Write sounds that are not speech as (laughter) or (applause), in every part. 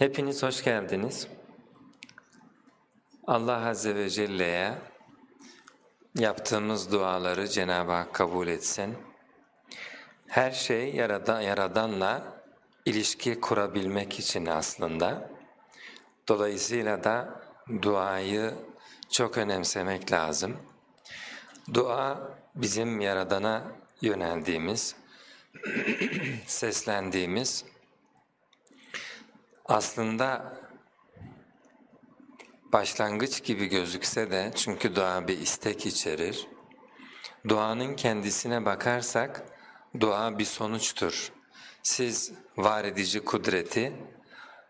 Hepiniz hoş geldiniz. Allah Azze ve Celle'ye yaptığımız duaları Cenab-ı Hak kabul etsin. Her şey yaradan, Yaradan'la ilişki kurabilmek için aslında. Dolayısıyla da duayı çok önemsemek lazım. Dua bizim Yaradan'a yöneldiğimiz, (clears throat) seslendiğimiz, aslında başlangıç gibi gözükse de çünkü dua bir istek içerir. Duanın kendisine bakarsak dua bir sonuçtur. Siz var edici kudreti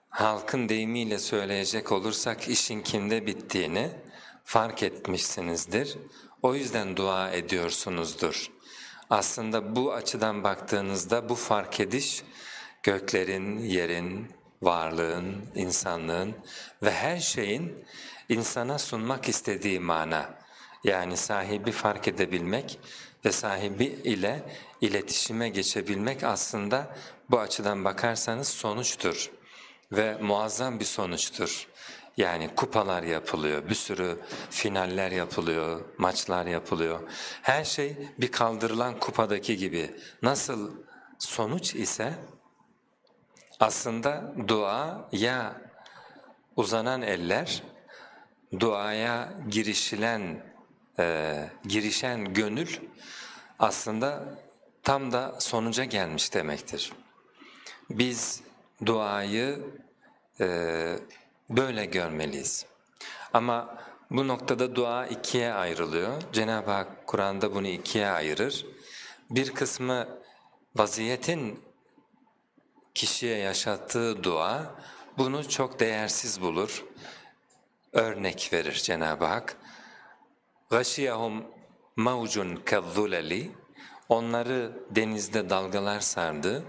halkın deyimiyle söyleyecek olursak işin kimde bittiğini fark etmişsinizdir. O yüzden dua ediyorsunuzdur. Aslında bu açıdan baktığınızda bu fark ediş göklerin, yerin, varlığın, insanlığın ve her şeyin insana sunmak istediği mana. Yani sahibi fark edebilmek ve sahibi ile iletişime geçebilmek aslında bu açıdan bakarsanız sonuçtur ve muazzam bir sonuçtur. Yani kupalar yapılıyor, bir sürü finaller yapılıyor, maçlar yapılıyor. Her şey bir kaldırılan kupadaki gibi. Nasıl sonuç ise aslında dua ya uzanan eller, duaya girişilen, e, girişen gönül aslında tam da sonuca gelmiş demektir. Biz duayı e, böyle görmeliyiz. Ama bu noktada dua ikiye ayrılıyor. Cenab-ı Hak Kur'an'da bunu ikiye ayırır. Bir kısmı vaziyetin kişiye yaşattığı dua bunu çok değersiz bulur. Örnek verir Cenab-ı Hak. غَشِيَهُمْ مَوْجٌ كَالظُّلَلِ Onları denizde dalgalar sardı,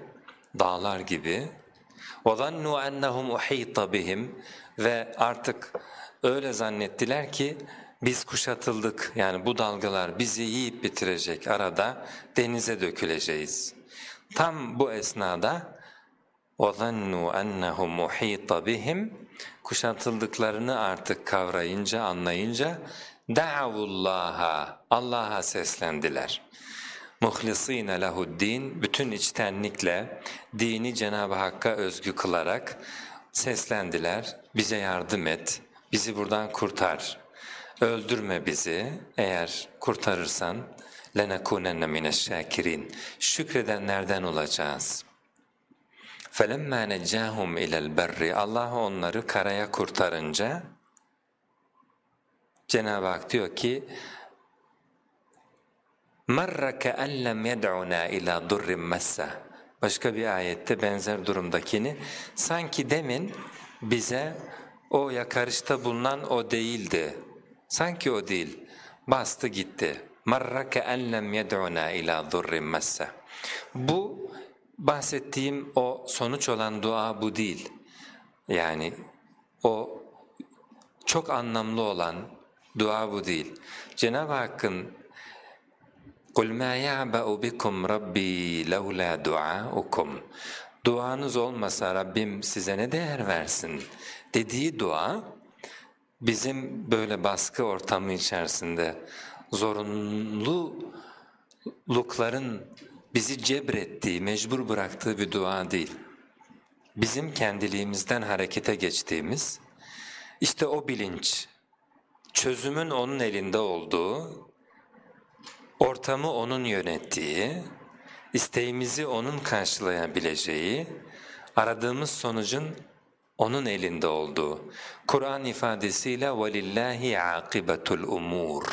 dağlar gibi. وَظَنُّوا أَنَّهُمْ اُحِيطَ بِهِمْ Ve artık öyle zannettiler ki biz kuşatıldık yani bu dalgalar bizi yiyip bitirecek arada denize döküleceğiz. Tam bu esnada وَظَنُّوا أَنَّهُمْ مُحِيطَ بِهِمْ Kuşatıldıklarını artık kavrayınca, anlayınca دَعَوُ اللّٰهَ Allah'a seslendiler. مُخْلِص۪ينَ لَهُ الدِّينَ Bütün içtenlikle dini Cenab-ı Hakk'a özgü kılarak seslendiler. Bize yardım et, bizi buradan kurtar. Öldürme bizi eğer kurtarırsan لَنَكُونَنَّ مِنَ الشَّاكِرِينَ Şükredenlerden olacağız.'' فَلَمَّا نَجَّاهُمْ اِلَى الْبَرِّ Allah onları karaya kurtarınca Cenab-ı Hak diyor ki مَرَّ كَأَنْ لَمْ يَدْعُنَا اِلَى ضُرِّ مَسَّةً Başka bir ayette benzer durumdakini sanki demin bize o yakarışta bulunan o değildi. Sanki o değil. Bastı gitti. مَرَّ كَأَنْ لَمْ يَدْعُنَا اِلَى ضُرِّ مَسَّةً Bu bahsettiğim o sonuç olan dua bu değil. Yani o çok anlamlı olan dua bu değil. Cenab-ı Hakk'ın قُلْ مَا يَعْبَأُ بِكُمْ رَبِّي لَوْلَا دُعَاءُكُمْ Duanız olmasa Rabbim size ne değer versin dediği dua bizim böyle baskı ortamı içerisinde zorunlulukların bizi cebrettiği, mecbur bıraktığı bir dua değil. Bizim kendiliğimizden harekete geçtiğimiz, işte o bilinç, çözümün onun elinde olduğu, ortamı onun yönettiği, isteğimizi onun karşılayabileceği, aradığımız sonucun onun elinde olduğu. Kur'an ifadesiyle وَلِلَّهِ عَاقِبَةُ الْاُمُورِ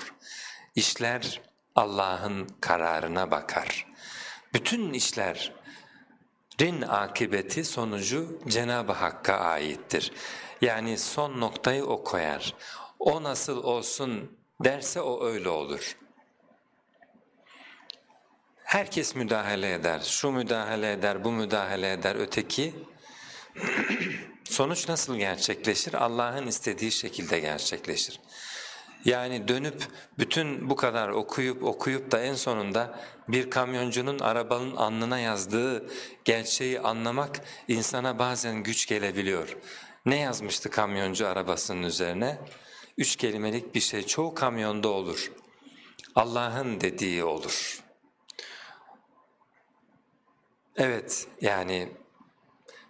İşler Allah'ın kararına bakar. Bütün işlerin akıbeti sonucu Cenab-ı Hakk'a aittir. Yani son noktayı o koyar. O nasıl olsun derse o öyle olur. Herkes müdahale eder, şu müdahale eder, bu müdahale eder, öteki. (clears throat) Sonuç nasıl gerçekleşir? Allah'ın istediği şekilde gerçekleşir. Yani dönüp bütün bu kadar okuyup okuyup da en sonunda bir kamyoncunun arabanın alnına yazdığı gerçeği anlamak insana bazen güç gelebiliyor. Ne yazmıştı kamyoncu arabasının üzerine? Üç kelimelik bir şey çoğu kamyonda olur. Allah'ın dediği olur. Evet yani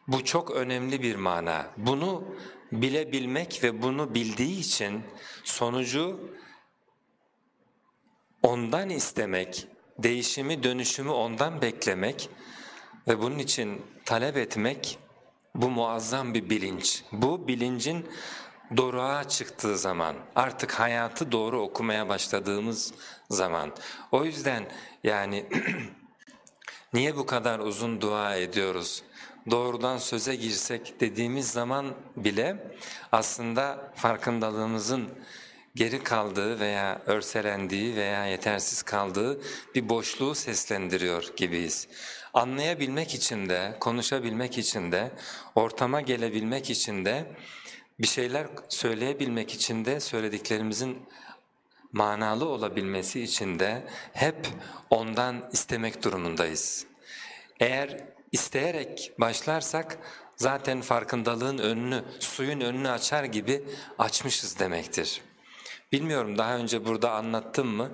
bu çok önemli bir mana. Bunu bilebilmek ve bunu bildiği için sonucu ondan istemek, değişimi dönüşümü ondan beklemek ve bunun için talep etmek bu muazzam bir bilinç. Bu bilincin doruğa çıktığı zaman, artık hayatı doğru okumaya başladığımız zaman. O yüzden yani (clears throat) niye bu kadar uzun dua ediyoruz? Doğrudan söze girsek dediğimiz zaman bile aslında farkındalığımızın geri kaldığı veya örselendiği veya yetersiz kaldığı bir boşluğu seslendiriyor gibiyiz. Anlayabilmek için de, konuşabilmek için de, ortama gelebilmek için de, bir şeyler söyleyebilmek için de söylediklerimizin manalı olabilmesi için de hep ondan istemek durumundayız. Eğer isteyerek başlarsak zaten farkındalığın önünü, suyun önünü açar gibi açmışız demektir. Bilmiyorum daha önce burada anlattım mı?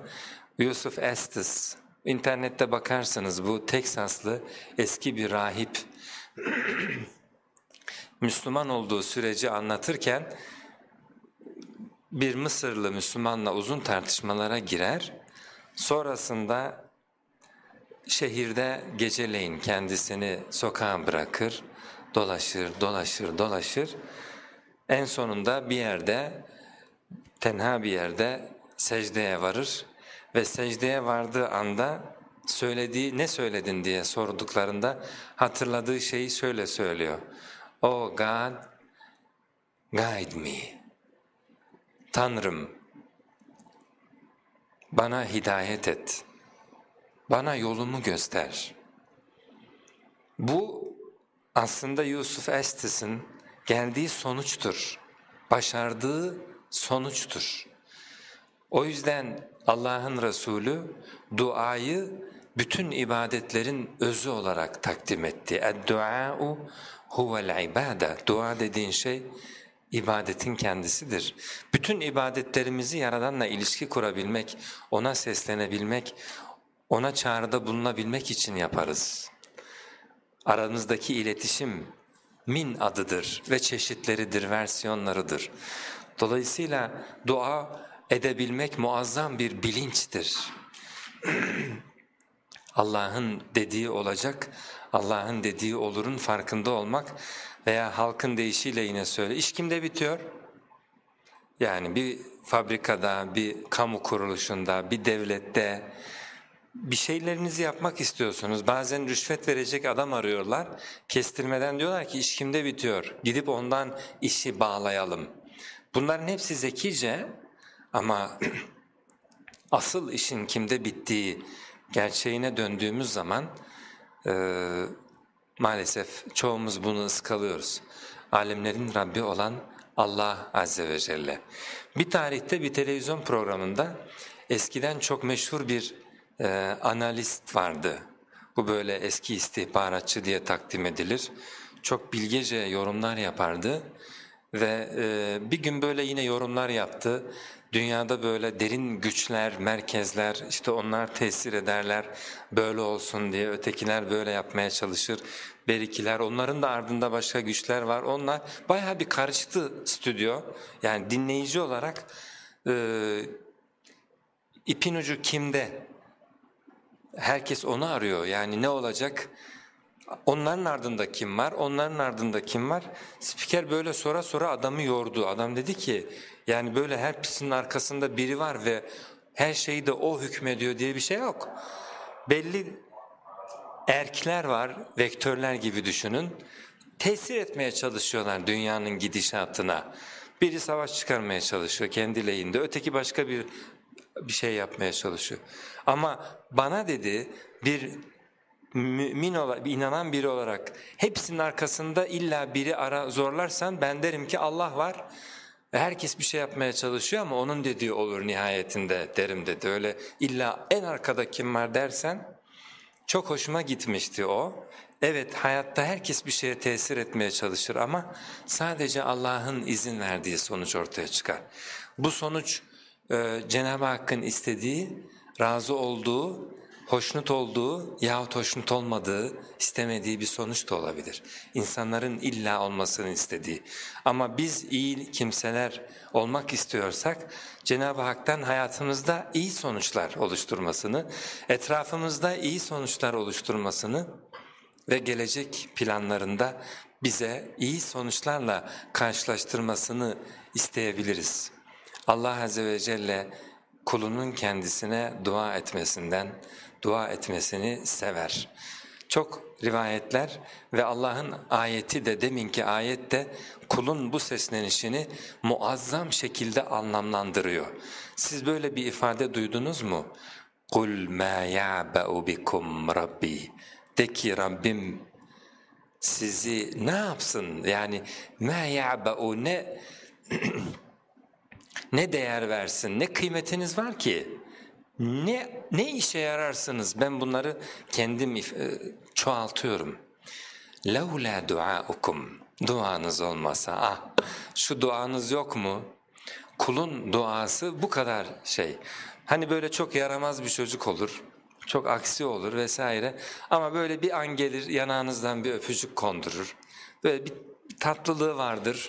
Yusuf Estes, internette bakarsanız bu Teksaslı eski bir rahip (clears throat) Müslüman olduğu süreci anlatırken bir Mısırlı Müslümanla uzun tartışmalara girer. Sonrasında şehirde geceleyin kendisini sokağa bırakır, dolaşır, dolaşır, dolaşır. En sonunda bir yerde, tenha bir yerde secdeye varır ve secdeye vardığı anda söylediği ne söyledin diye sorduklarında hatırladığı şeyi şöyle söylüyor. Oh God, guide me. Tanrım, bana hidayet et, bana yolumu göster. Bu aslında Yusuf Estes'in geldiği sonuçtur, başardığı sonuçtur. O yüzden Allah'ın Resulü duayı bütün ibadetlerin özü olarak takdim etti. اَدْدُعَاءُ huvel ibade. Dua dediğin şey ibadetin kendisidir. Bütün ibadetlerimizi Yaradan'la ilişki kurabilmek, ona seslenebilmek, ona çağrıda bulunabilmek için yaparız. Aramızdaki iletişim min adıdır ve çeşitleridir, versiyonlarıdır. Dolayısıyla dua edebilmek muazzam bir bilinçtir. (clears throat) Allah'ın dediği olacak, Allah'ın dediği olurun farkında olmak veya halkın deyişiyle yine söyle. İş kimde bitiyor? Yani bir fabrikada, bir kamu kuruluşunda, bir devlette bir şeylerinizi yapmak istiyorsunuz. Bazen rüşvet verecek adam arıyorlar. Kestirmeden diyorlar ki iş kimde bitiyor? Gidip ondan işi bağlayalım. Bunların hepsi zekice ama (clears throat) asıl işin kimde bittiği gerçeğine döndüğümüz zaman e, maalesef çoğumuz bunu ıskalıyoruz. Alemlerin Rabbi olan Allah Azze ve Celle. Bir tarihte bir televizyon programında eskiden çok meşhur bir e, analist vardı. Bu böyle eski istihbaratçı diye takdim edilir. Çok bilgece yorumlar yapardı ve e, bir gün böyle yine yorumlar yaptı. Dünyada böyle derin güçler, merkezler, işte onlar tesir ederler, böyle olsun diye ötekiler böyle yapmaya çalışır. Berikiler, onların da ardında başka güçler var. Onlar bayağı bir karıştı stüdyo. Yani dinleyici olarak e, ipin ucu kimde? Herkes onu arıyor. Yani ne olacak? Onların ardında kim var? Onların ardında kim var? Spiker böyle sonra sonra adamı yordu. Adam dedi ki yani böyle her pisinin arkasında biri var ve her şeyi de o hükmediyor diye bir şey yok. Belli erkler var, vektörler gibi düşünün. Tesir etmeye çalışıyorlar dünyanın gidişatına. Biri savaş çıkarmaya çalışıyor kendi lehinde, öteki başka bir bir şey yapmaya çalışıyor. Ama bana dedi bir mümin olarak, inanan biri olarak hepsinin arkasında illa biri ara zorlarsan ben derim ki Allah var Herkes bir şey yapmaya çalışıyor ama onun dediği olur nihayetinde derim dedi. Öyle illa en arkada kim var dersen çok hoşuma gitmişti o. Evet hayatta herkes bir şeye tesir etmeye çalışır ama sadece Allah'ın izin verdiği sonuç ortaya çıkar. Bu sonuç e, Cenab-ı Hakk'ın istediği, razı olduğu, hoşnut olduğu yahut hoşnut olmadığı, istemediği bir sonuç da olabilir. İnsanların illa olmasını istediği. Ama biz iyi kimseler olmak istiyorsak Cenab-ı Hak'tan hayatımızda iyi sonuçlar oluşturmasını, etrafımızda iyi sonuçlar oluşturmasını ve gelecek planlarında bize iyi sonuçlarla karşılaştırmasını isteyebiliriz. Allah Azze ve Celle kulunun kendisine dua etmesinden, dua etmesini sever. Çok rivayetler ve Allah'ın ayeti de deminki ayette kulun bu seslenişini muazzam şekilde anlamlandırıyor. Siz böyle bir ifade duydunuz mu? قُلْ مَا يَعْبَأُ بِكُمْ رَبِّي De ki Rabbim sizi ne yapsın? Yani مَا يَعْبَأُ ne (clears throat) ne değer versin, ne kıymetiniz var ki? Ne, ne işe yararsınız? Ben bunları kendim çoğaltıyorum. لَوْلَا دُعَاءُكُمْ Duanız olmasa, ah şu duanız yok mu? Kulun duası bu kadar şey. Hani böyle çok yaramaz bir çocuk olur, çok aksi olur vesaire. Ama böyle bir an gelir yanağınızdan bir öpücük kondurur. Böyle bir tatlılığı vardır.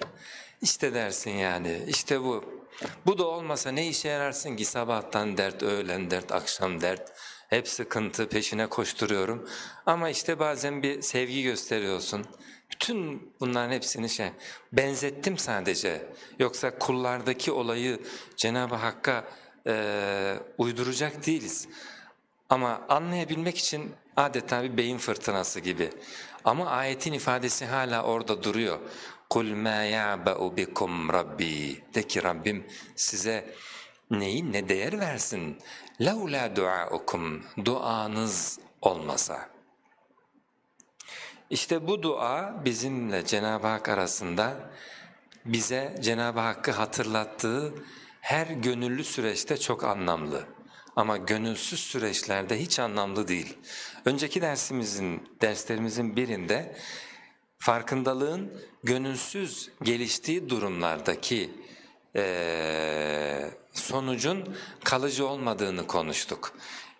İşte dersin yani, işte bu. bu da olmasa ne işe yararsın ki sabahtan dert, öğlen dert, akşam dert. Hep sıkıntı peşine koşturuyorum. Ama işte bazen bir sevgi gösteriyorsun. Bütün bunların hepsini şey benzettim sadece. Yoksa kullardaki olayı Cenab-ı Hakk'a e, uyduracak değiliz. Ama anlayabilmek için adeta bir beyin fırtınası gibi. Ama ayetin ifadesi hala orada duruyor. Kul ma ya'ba'u bikum rabbi. De ki Rabbim size neyi ne değer versin? Laula duaukum. Duanız olmasa. İşte bu dua bizimle Cenab-ı Hak arasında bize Cenab-ı Hakk'ı hatırlattığı her gönüllü süreçte çok anlamlı ama gönülsüz süreçlerde hiç anlamlı değil. Önceki dersimizin, derslerimizin birinde farkındalığın gönülsüz geliştiği durumlardaki e, sonucun kalıcı olmadığını konuştuk.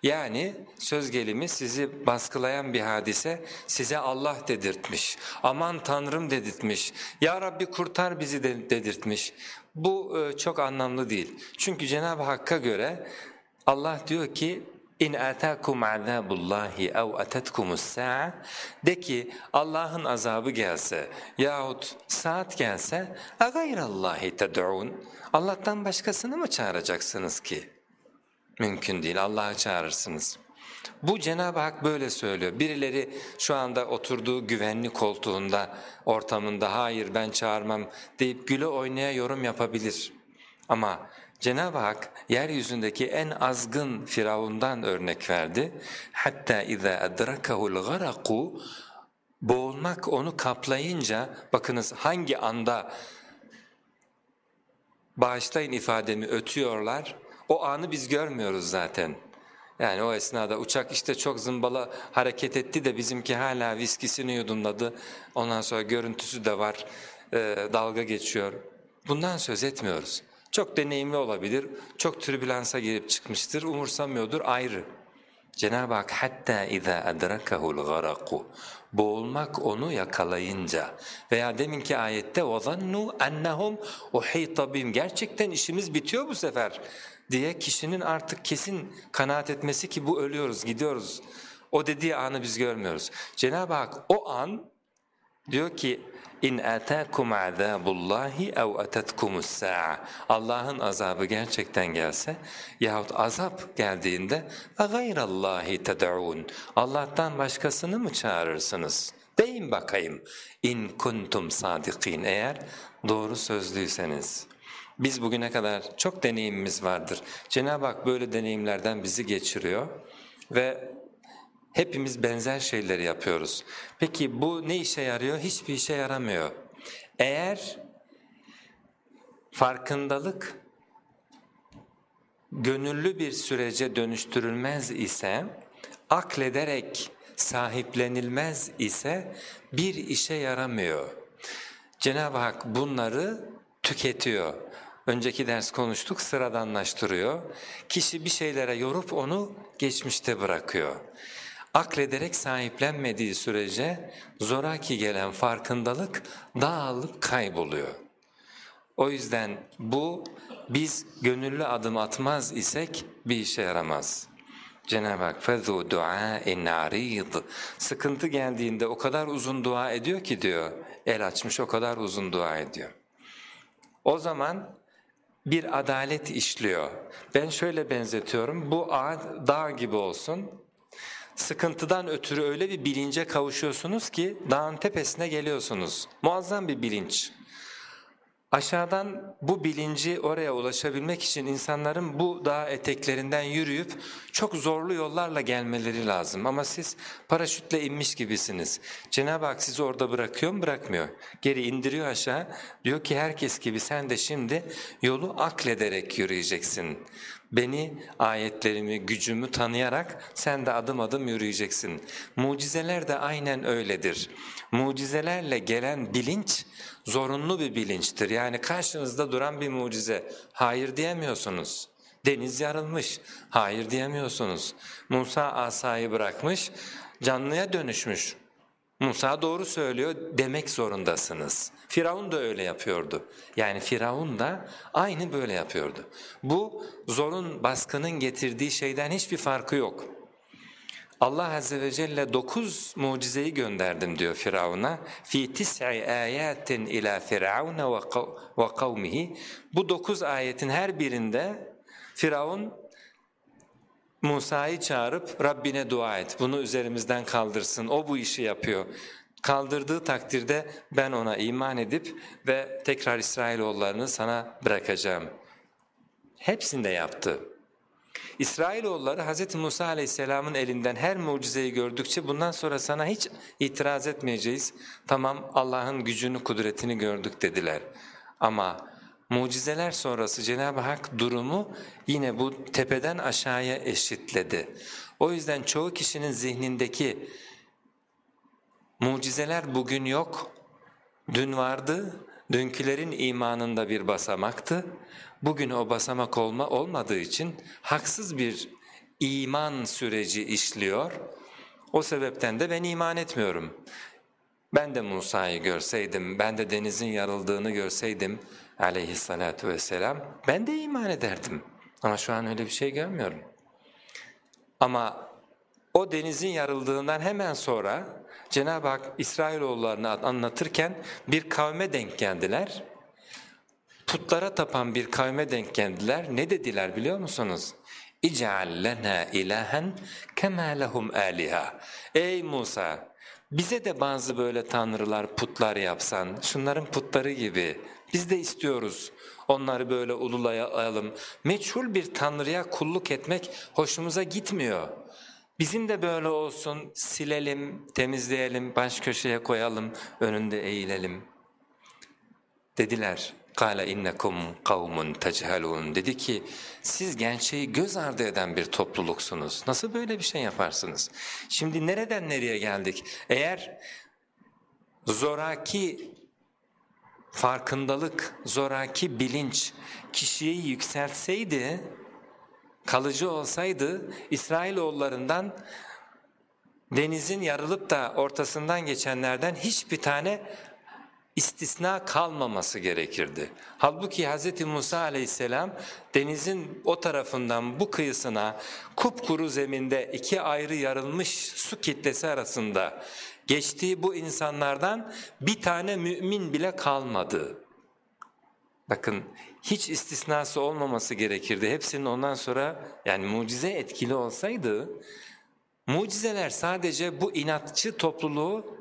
Yani söz gelimi sizi baskılayan bir hadise size Allah dedirtmiş, aman Tanrım dedirtmiş, Ya Rabbi kurtar bizi dedirtmiş. Bu çok anlamlı değil. Çünkü Cenab-ı Hakk'a göre Allah diyor ki İn atakum azabullahi ev atetkumus sa'a de ki Allah'ın azabı gelse yahut saat gelse a gayrallahi ted'un Allah'tan başkasını mı çağıracaksınız ki? Mümkün değil Allah'ı çağırırsınız. Bu Cenab-ı Hak böyle söylüyor. Birileri şu anda oturduğu güvenli koltuğunda, ortamında hayır ben çağırmam deyip güle oynaya yorum yapabilir. Ama Cenab-ı Hak yeryüzündeki en azgın Firavundan örnek verdi. Hatta iza adrakahul garaku boğulmak onu kaplayınca bakınız hangi anda bağışlayın ifademi ötüyorlar o anı biz görmüyoruz zaten. Yani o esnada uçak işte çok zımbala hareket etti de bizimki hala viskisini yudumladı. Ondan sonra görüntüsü de var, e, dalga geçiyor. Bundan söz etmiyoruz. Çok deneyimli olabilir, çok türbülansa girip çıkmıştır, umursamıyordur ayrı. Cenab-ı Hak hatta iza adrakahul garaku boğulmak onu yakalayınca veya deminki ayette وَظَنُّوا أَنَّهُمْ اُحِيطَ بِهِمْ Gerçekten işimiz bitiyor bu sefer diye kişinin artık kesin kanaat etmesi ki bu ölüyoruz, gidiyoruz. O dediği anı biz görmüyoruz. Cenab-ı Hak o an diyor ki in atakum azabullahi ev atatkumus sa'a. Allah'ın azabı gerçekten gelse yahut azap geldiğinde gayrallahi ted'un. Allah'tan başkasını mı çağırırsınız? Deyin bakayım. İn kuntum sadikin eğer doğru sözlüyseniz. Biz bugüne kadar çok deneyimimiz vardır. Cenab-ı Hak böyle deneyimlerden bizi geçiriyor ve hepimiz benzer şeyleri yapıyoruz. Peki bu ne işe yarıyor? Hiçbir işe yaramıyor. Eğer farkındalık gönüllü bir sürece dönüştürülmez ise, aklederek sahiplenilmez ise bir işe yaramıyor. Cenab-ı Hak bunları tüketiyor. Önceki ders konuştuk, sıradanlaştırıyor. Kişi bir şeylere yorup onu geçmişte bırakıyor Aklederek sahiplenmediği sürece zoraki gelen farkındalık dağılıp kayboluyor. O yüzden bu biz gönüllü adım atmaz isek bir işe yaramaz. Cenab-ı Hak فَذُوا دُعَاءٍ عَرِيض Sıkıntı geldiğinde o kadar uzun dua ediyor ki diyor, el açmış o kadar uzun dua ediyor. O zaman bir adalet işliyor. Ben şöyle benzetiyorum, bu ağ dağ gibi olsun, sıkıntıdan ötürü öyle bir bilince kavuşuyorsunuz ki dağın tepesine geliyorsunuz. Muazzam bir bilinç. Aşağıdan bu bilinci oraya ulaşabilmek için insanların bu dağ eteklerinden yürüyüp çok zorlu yollarla gelmeleri lazım. Ama siz paraşütle inmiş gibisiniz. Cenab-ı Hak sizi orada bırakıyor mu? Bırakmıyor. Geri indiriyor aşağı. Diyor ki herkes gibi sen de şimdi yolu aklederek yürüyeceksin. Beni, ayetlerimi, gücümü tanıyarak sen de adım adım yürüyeceksin. Mucizeler de aynen öyledir. Mucizelerle gelen bilinç zorunlu bir bilinçtir. Yani karşınızda duran bir mucize. Hayır diyemiyorsunuz. Deniz yarılmış. Hayır diyemiyorsunuz. Musa asayı bırakmış, canlıya dönüşmüş. Musa doğru söylüyor demek zorundasınız. Firavun da öyle yapıyordu. Yani Firavun da aynı böyle yapıyordu. Bu zorun baskının getirdiği şeyden hiçbir farkı yok. Allah Azze ve Celle dokuz mucizeyi gönderdim diyor Firavun'a. Fi tis'i ayatin ila firavun ve kavmihi. Bu dokuz ayetin her birinde Firavun Musa'yı çağırıp Rabbine dua et, bunu üzerimizden kaldırsın, o bu işi yapıyor. Kaldırdığı takdirde ben ona iman edip ve tekrar İsrailoğullarını sana bırakacağım. Hepsinde yaptı. İsrailoğulları Hz. Musa aleyhisselamın elinden her mucizeyi gördükçe bundan sonra sana hiç itiraz etmeyeceğiz. Tamam Allah'ın gücünü, kudretini gördük dediler. Ama mucizeler sonrası Cenab-ı Hak durumu yine bu tepeden aşağıya eşitledi. O yüzden çoğu kişinin zihnindeki mucizeler bugün yok, dün vardı, dünkülerin imanında bir basamaktı. Bugün o basamak olma olmadığı için haksız bir iman süreci işliyor. O sebepten de ben iman etmiyorum. Ben de Musa'yı görseydim, ben de denizin yarıldığını görseydim aleyhissalatu vesselam ben de iman ederdim. Ama şu an öyle bir şey görmüyorum. Ama o denizin yarıldığından hemen sonra Cenab-ı Hak İsrailoğullarını anlatırken bir kavme denk geldiler. Putlara tapan bir kavme denk geldiler. Ne dediler biliyor musunuz? Lena ilahen kema lehum aliha. Ey Musa bize de bazı böyle tanrılar, putlar yapsan, şunların putları gibi biz de istiyoruz onları böyle ululayalım. Meçhul bir tanrıya kulluk etmek hoşumuza gitmiyor. Bizim de böyle olsun, silelim, temizleyelim, baş köşeye koyalım, önünde eğilelim. Dediler. قَالَ innekum قَوْمٌ تَجْهَلُونَ Dedi ki siz gerçeği göz ardı eden bir topluluksunuz. Nasıl böyle bir şey yaparsınız? Şimdi nereden nereye geldik? Eğer zoraki farkındalık, zoraki bilinç kişiyi yükseltseydi, kalıcı olsaydı İsrailoğullarından denizin yarılıp da ortasından geçenlerden hiçbir tane istisna kalmaması gerekirdi. Halbuki Hz. Musa aleyhisselam denizin o tarafından bu kıyısına kupkuru zeminde iki ayrı yarılmış su kitlesi arasında geçtiği bu insanlardan bir tane mümin bile kalmadı. Bakın hiç istisnası olmaması gerekirdi. Hepsinin ondan sonra yani mucize etkili olsaydı mucizeler sadece bu inatçı topluluğu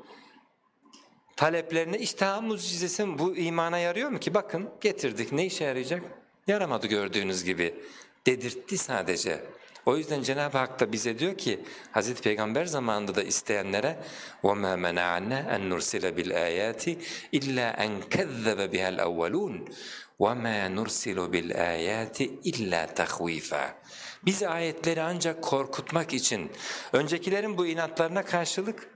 taleplerine işte mucizesi bu imana yarıyor mu ki? Bakın getirdik ne işe yarayacak? Yaramadı gördüğünüz gibi dedirtti sadece. O yüzden Cenab-ı Hak da bize diyor ki Hazreti Peygamber zamanında da isteyenlere وَمَا مَنَعَنَا أَنْ نُرْسِلَ بِالْآيَاتِ إِلَّا أَنْ كَذَّبَ بِهَا الْأَوَّلُونَ وَمَا نُرْسِلُ بِالْآيَاتِ إِلَّا تَخْوِيفًا Biz ayetleri ancak korkutmak için, öncekilerin bu inatlarına karşılık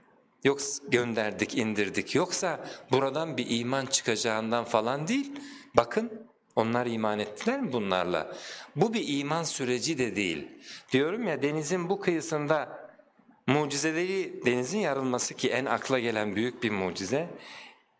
yok gönderdik, indirdik. Yoksa buradan bir iman çıkacağından falan değil. Bakın onlar iman ettiler mi bunlarla? Bu bir iman süreci de değil. Diyorum ya denizin bu kıyısında mucizeleri denizin yarılması ki en akla gelen büyük bir mucize.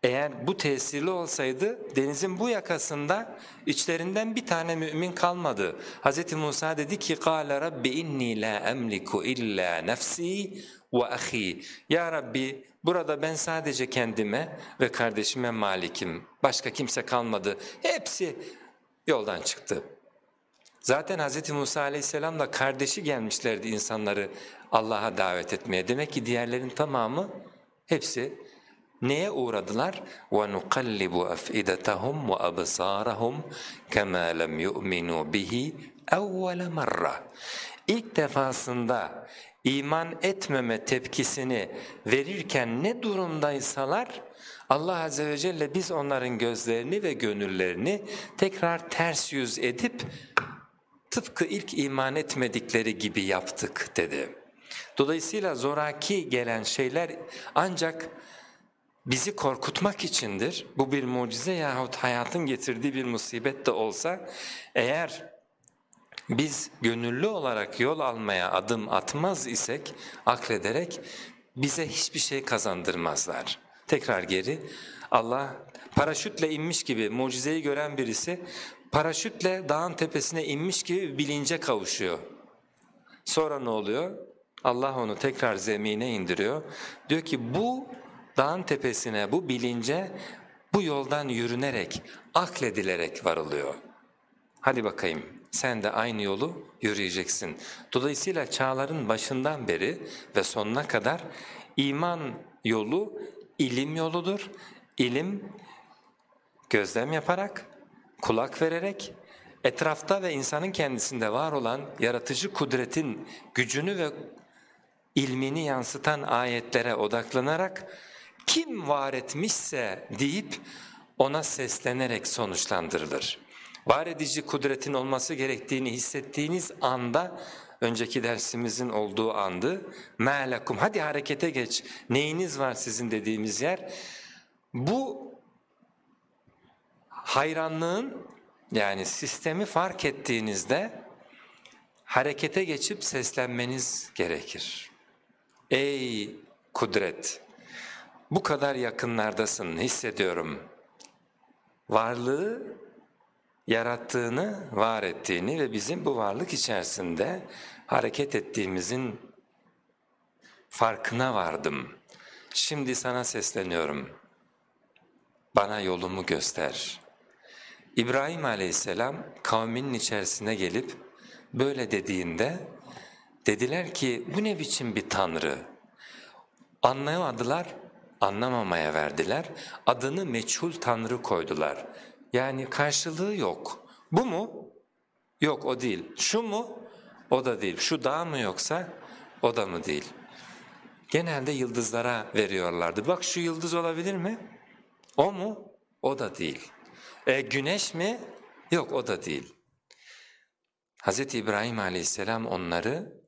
Eğer bu tesirli olsaydı denizin bu yakasında içlerinden bir tane mümin kalmadı. Hz. Musa dedi ki قَالَ رَبِّ اِنِّي لَا اَمْلِكُ اِلَّا نَفْسِي وَأَخِي Ya Rabbi burada ben sadece kendime ve kardeşime malikim. Başka kimse kalmadı. Hepsi yoldan çıktı. Zaten Hz. Musa aleyhisselam da kardeşi gelmişlerdi insanları Allah'a davet etmeye. Demek ki diğerlerin tamamı hepsi neye uğradılar? وَنُقَلِّبُ أَفْئِدَتَهُمْ وَأَبْصَارَهُمْ كَمَا لَمْ يُؤْمِنُوا بِهِ اَوَّلَ مَرَّةٍ İlk defasında iman etmeme tepkisini verirken ne durumdaysalar Allah Azze ve Celle biz onların gözlerini ve gönüllerini tekrar ters yüz edip tıpkı ilk iman etmedikleri gibi yaptık dedi. Dolayısıyla zoraki gelen şeyler ancak bizi korkutmak içindir. Bu bir mucize yahut hayatın getirdiği bir musibet de olsa eğer biz gönüllü olarak yol almaya adım atmaz isek aklederek bize hiçbir şey kazandırmazlar. Tekrar geri Allah paraşütle inmiş gibi mucizeyi gören birisi paraşütle dağın tepesine inmiş gibi bilince kavuşuyor. Sonra ne oluyor? Allah onu tekrar zemine indiriyor. Diyor ki bu dağın tepesine, bu bilince bu yoldan yürünerek, akledilerek varılıyor. Hadi bakayım sen de aynı yolu yürüyeceksin. Dolayısıyla çağların başından beri ve sonuna kadar iman yolu ilim yoludur. İlim gözlem yaparak, kulak vererek, etrafta ve insanın kendisinde var olan yaratıcı kudretin gücünü ve ilmini yansıtan ayetlere odaklanarak kim var etmişse deyip ona seslenerek sonuçlandırılır. Var edici kudretin olması gerektiğini hissettiğiniz anda, önceki dersimizin olduğu andı, مَا hadi harekete geç, neyiniz var sizin dediğimiz yer, bu hayranlığın yani sistemi fark ettiğinizde harekete geçip seslenmeniz gerekir. Ey kudret! Bu kadar yakınlardasın hissediyorum. Varlığı yarattığını, var ettiğini ve bizim bu varlık içerisinde hareket ettiğimizin farkına vardım. Şimdi sana sesleniyorum. Bana yolumu göster. İbrahim aleyhisselam kavminin içerisine gelip böyle dediğinde dediler ki bu ne biçim bir tanrı? Anlayamadılar, anlamamaya verdiler. Adını meçhul tanrı koydular. Yani karşılığı yok. Bu mu? Yok o değil. Şu mu? O da değil. Şu dağ mı yoksa? O da mı değil? Genelde yıldızlara veriyorlardı. Bak şu yıldız olabilir mi? O mu? O da değil. E, güneş mi? Yok o da değil. Hz. İbrahim aleyhisselam onları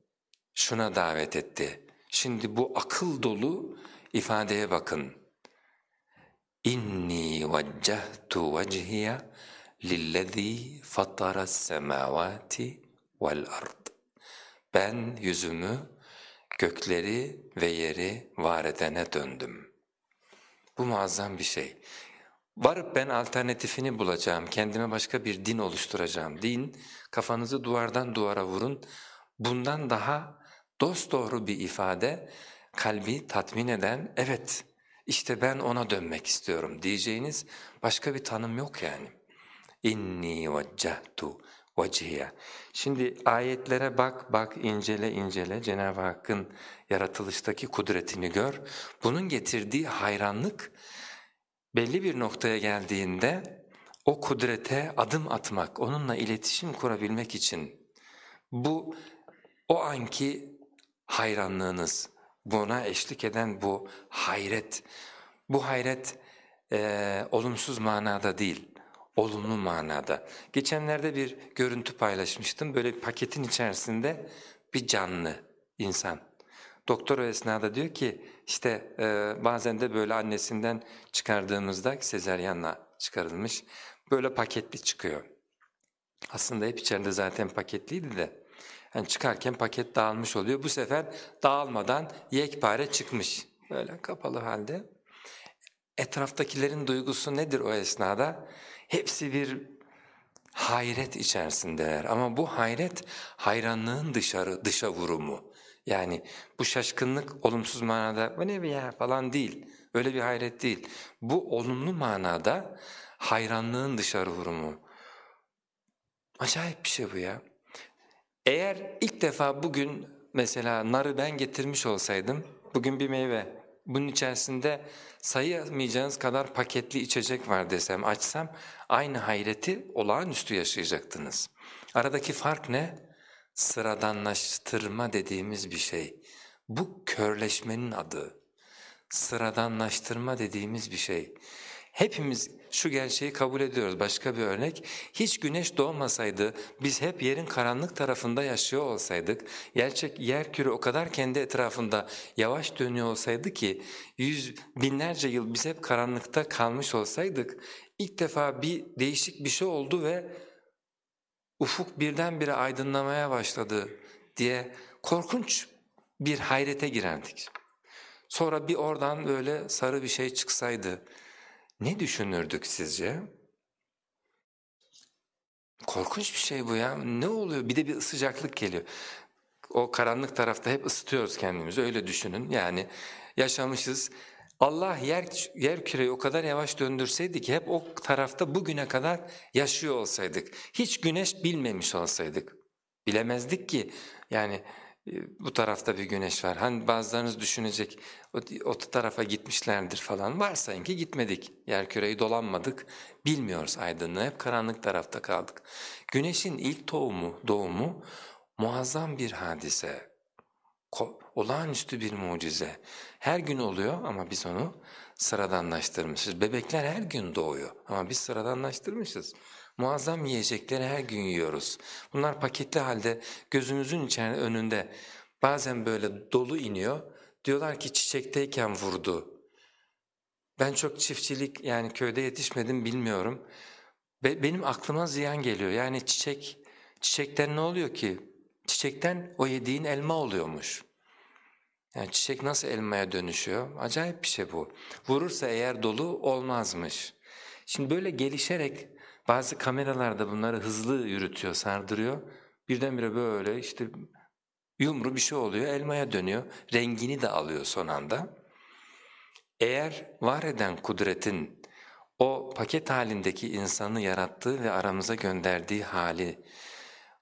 şuna davet etti. Şimdi bu akıl dolu ifadeye bakın. İnni veccehtu vecihiye lillezî fataras semâvâti vel ard. Ben yüzümü gökleri ve yeri var edene döndüm. Bu muazzam bir şey. Varıp ben alternatifini bulacağım, kendime başka bir din oluşturacağım. Din, kafanızı duvardan duvara vurun. Bundan daha dosdoğru bir ifade, kalbi tatmin eden, evet işte ben ona dönmek istiyorum diyeceğiniz başka bir tanım yok yani. İnni veccehtu vecihiye. Şimdi ayetlere bak, bak, incele, incele. Cenab-ı Hakk'ın yaratılıştaki kudretini gör. Bunun getirdiği hayranlık belli bir noktaya geldiğinde o kudrete adım atmak, onunla iletişim kurabilmek için bu o anki hayranlığınız, buna eşlik eden bu hayret, bu hayret e, olumsuz manada değil, olumlu manada. Geçenlerde bir görüntü paylaşmıştım, böyle bir paketin içerisinde bir canlı insan. Doktor o esnada diyor ki işte e, bazen de böyle annesinden çıkardığımızda sezeryanla çıkarılmış böyle paketli çıkıyor. Aslında hep içeride zaten paketliydi de yani çıkarken paket dağılmış oluyor. Bu sefer dağılmadan yekpare çıkmış böyle kapalı halde. Etraftakilerin duygusu nedir o esnada? Hepsi bir hayret içerisindeler ama bu hayret hayranlığın dışarı dışa vurumu. Yani bu şaşkınlık olumsuz manada bu ne bir ya falan değil. Öyle bir hayret değil. Bu olumlu manada hayranlığın dışarı vurumu. Acayip bir şey bu ya. Eğer ilk defa bugün mesela narı ben getirmiş olsaydım, bugün bir meyve, bunun içerisinde sayamayacağınız kadar paketli içecek var desem, açsam aynı hayreti olağanüstü yaşayacaktınız. Aradaki fark ne? Sıradanlaştırma dediğimiz bir şey. Bu körleşmenin adı. Sıradanlaştırma dediğimiz bir şey. Hepimiz şu gerçeği kabul ediyoruz. Başka bir örnek, hiç güneş doğmasaydı, biz hep yerin karanlık tarafında yaşıyor olsaydık, gerçek yer küre o kadar kendi etrafında yavaş dönüyor olsaydı ki, yüz binlerce yıl biz hep karanlıkta kalmış olsaydık, ilk defa bir değişik bir şey oldu ve ufuk birdenbire aydınlamaya başladı diye korkunç bir hayrete girerdik. Sonra bir oradan böyle sarı bir şey çıksaydı, ne düşünürdük sizce? Korkunç bir şey bu ya. Ne oluyor? Bir de bir sıcaklık geliyor. O karanlık tarafta hep ısıtıyoruz kendimizi öyle düşünün. Yani yaşamışız. Allah yer, yer küreyi o kadar yavaş döndürseydi ki hep o tarafta bugüne kadar yaşıyor olsaydık. Hiç güneş bilmemiş olsaydık. Bilemezdik ki yani bu tarafta bir güneş var. Hani bazılarınız düşünecek o, o tarafa gitmişlerdir falan. Varsayın ki gitmedik. Yerküreyi dolanmadık. Bilmiyoruz aydınlığı. Hep karanlık tarafta kaldık. Güneşin ilk doğumu, doğumu muazzam bir hadise. Ko olağanüstü bir mucize. Her gün oluyor ama biz onu sıradanlaştırmışız. Bebekler her gün doğuyor ama biz sıradanlaştırmışız. Muazzam yiyecekleri her gün yiyoruz. Bunlar paketli halde gözümüzün içeride önünde bazen böyle dolu iniyor. Diyorlar ki çiçekteyken vurdu. Ben çok çiftçilik yani köyde yetişmedim bilmiyorum. Be benim aklıma ziyan geliyor. Yani çiçek, çiçekten ne oluyor ki? Çiçekten o yediğin elma oluyormuş. Yani çiçek nasıl elmaya dönüşüyor? Acayip bir şey bu. Vurursa eğer dolu olmazmış. Şimdi böyle gelişerek bazı kameralarda bunları hızlı yürütüyor, sardırıyor. Birdenbire böyle işte yumru bir şey oluyor, elmaya dönüyor. Rengini de alıyor son anda. Eğer var eden kudretin o paket halindeki insanı yarattığı ve aramıza gönderdiği hali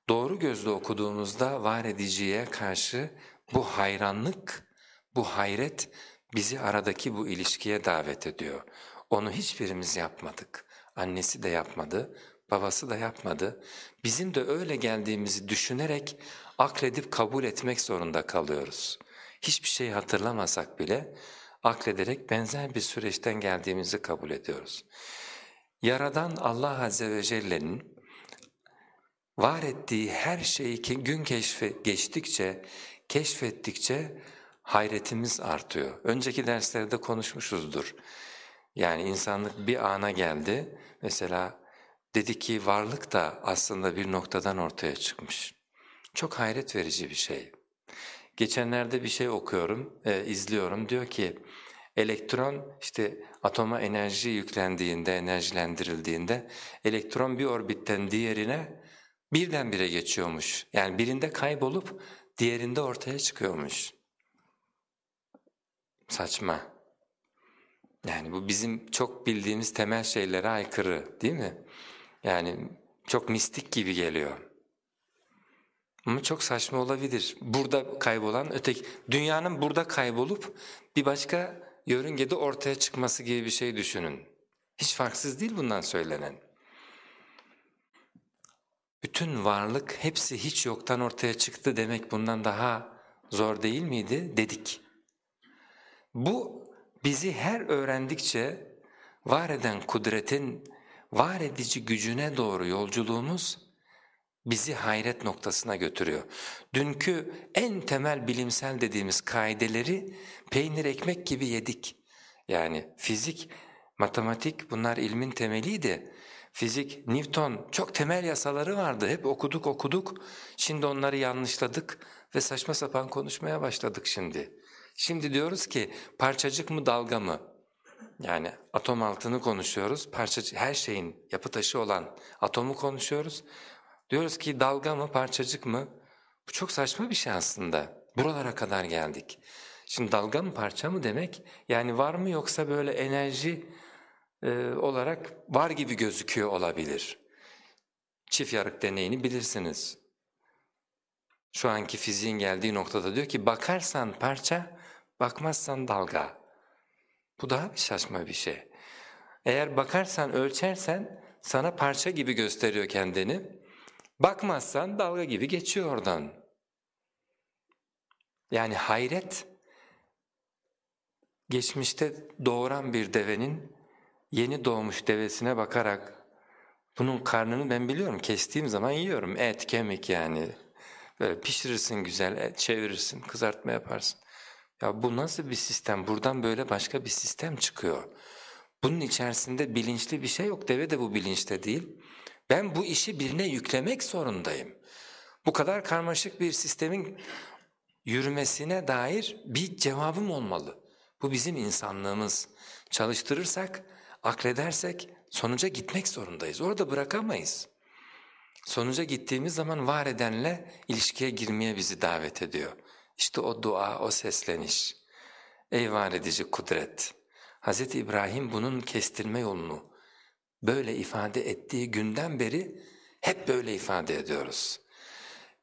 doğru gözle okuduğumuzda var ediciye karşı bu hayranlık, bu hayret bizi aradaki bu ilişkiye davet ediyor. Onu hiçbirimiz yapmadık. Annesi de yapmadı, babası da yapmadı. Bizim de öyle geldiğimizi düşünerek akledip kabul etmek zorunda kalıyoruz. Hiçbir şey hatırlamasak bile aklederek benzer bir süreçten geldiğimizi kabul ediyoruz. Yaradan Allah Azze ve Celle'nin var ettiği her şeyi gün keşfe geçtikçe, keşfettikçe hayretimiz artıyor. Önceki derslerde konuşmuşuzdur. Yani insanlık bir ana geldi, mesela dedi ki varlık da aslında bir noktadan ortaya çıkmış. Çok hayret verici bir şey. Geçenlerde bir şey okuyorum, e, izliyorum. Diyor ki elektron işte atoma enerji yüklendiğinde, enerjilendirildiğinde elektron bir orbitten diğerine birdenbire geçiyormuş. Yani birinde kaybolup diğerinde ortaya çıkıyormuş. Saçma. Yani bu bizim çok bildiğimiz temel şeylere aykırı değil mi? Yani çok mistik gibi geliyor. Ama çok saçma olabilir. Burada kaybolan öteki, dünyanın burada kaybolup bir başka yörüngede ortaya çıkması gibi bir şey düşünün. Hiç farksız değil bundan söylenen. bütün varlık hepsi hiç yoktan ortaya çıktı demek bundan daha zor değil miydi dedik. Bu bizi her öğrendikçe var eden kudretin var edici gücüne doğru yolculuğumuz bizi hayret noktasına götürüyor. Dünkü en temel bilimsel dediğimiz kaideleri peynir ekmek gibi yedik. Yani fizik, matematik bunlar ilmin temeliydi. Fizik, Newton çok temel yasaları vardı. Hep okuduk okuduk. Şimdi onları yanlışladık ve saçma sapan konuşmaya başladık şimdi. Şimdi diyoruz ki parçacık mı dalga mı? Yani atom altını konuşuyoruz. Parçacık her şeyin yapı taşı olan atomu konuşuyoruz. Diyoruz ki dalga mı parçacık mı? Bu çok saçma bir şey aslında. Buralara kadar geldik. Şimdi dalga mı parça mı demek? Yani var mı yoksa böyle enerji e, olarak var gibi gözüküyor olabilir. Çift yarık deneyini bilirsiniz. Şu anki fiziğin geldiği noktada diyor ki bakarsan parça, bakmazsan dalga. Bu daha bir saçma bir şey. Eğer bakarsan, ölçersen sana parça gibi gösteriyor kendini. Bakmazsan dalga gibi geçiyor oradan. Yani hayret, geçmişte doğuran bir devenin yeni doğmuş devesine bakarak bunun karnını ben biliyorum kestiğim zaman yiyorum et kemik yani böyle pişirirsin güzel et, çevirirsin kızartma yaparsın. Ya bu nasıl bir sistem buradan böyle başka bir sistem çıkıyor. Bunun içerisinde bilinçli bir şey yok deve de bu bilinçte değil. Ben bu işi birine yüklemek zorundayım. Bu kadar karmaşık bir sistemin yürümesine dair bir cevabım olmalı. Bu bizim insanlığımız. Çalıştırırsak, akledersek sonuca gitmek zorundayız. Orada bırakamayız. Sonuca gittiğimiz zaman var edenle ilişkiye girmeye bizi davet ediyor. İşte o dua, o sesleniş. Ey var edici kudret! Hz. İbrahim bunun kestirme yolunu böyle ifade ettiği günden beri hep böyle ifade ediyoruz.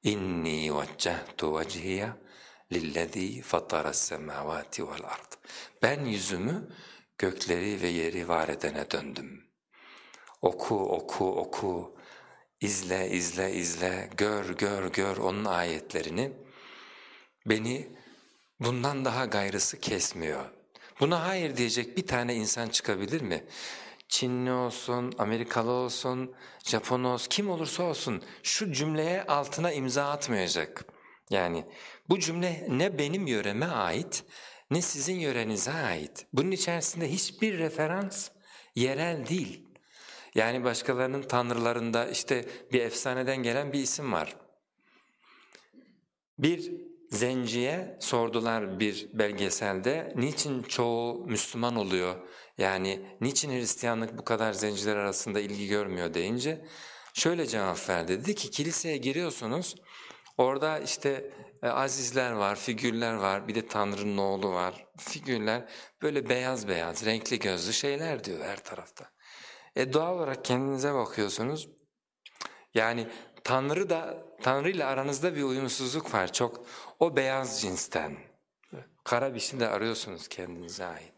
İnni veccehtu vecihiye lillezî fataras semâvâti vel ard. Ben yüzümü gökleri ve yeri var edene döndüm. Oku, oku, oku, izle, izle, izle, gör, gör, gör onun ayetlerini. Beni bundan daha gayrısı kesmiyor. Buna hayır diyecek bir tane insan çıkabilir mi? Çinli olsun, Amerikalı olsun, Japon olsun, kim olursa olsun şu cümleye altına imza atmayacak. Yani bu cümle ne benim yöreme ait ne sizin yörenize ait. Bunun içerisinde hiçbir referans yerel değil. Yani başkalarının tanrılarında işte bir efsaneden gelen bir isim var. Bir zenciye sordular bir belgeselde niçin çoğu Müslüman oluyor yani niçin Hristiyanlık bu kadar zenciler arasında ilgi görmüyor deyince şöyle cevap verdi. Dedi ki kiliseye giriyorsunuz orada işte e, azizler var, figürler var, bir de Tanrı'nın oğlu var. Figürler böyle beyaz beyaz, renkli gözlü şeyler diyor her tarafta. E doğal olarak kendinize bakıyorsunuz. Yani Tanrı da Tanrı ile aranızda bir uyumsuzluk var çok. O beyaz cinsten. Kara bir şey de arıyorsunuz kendinize ait.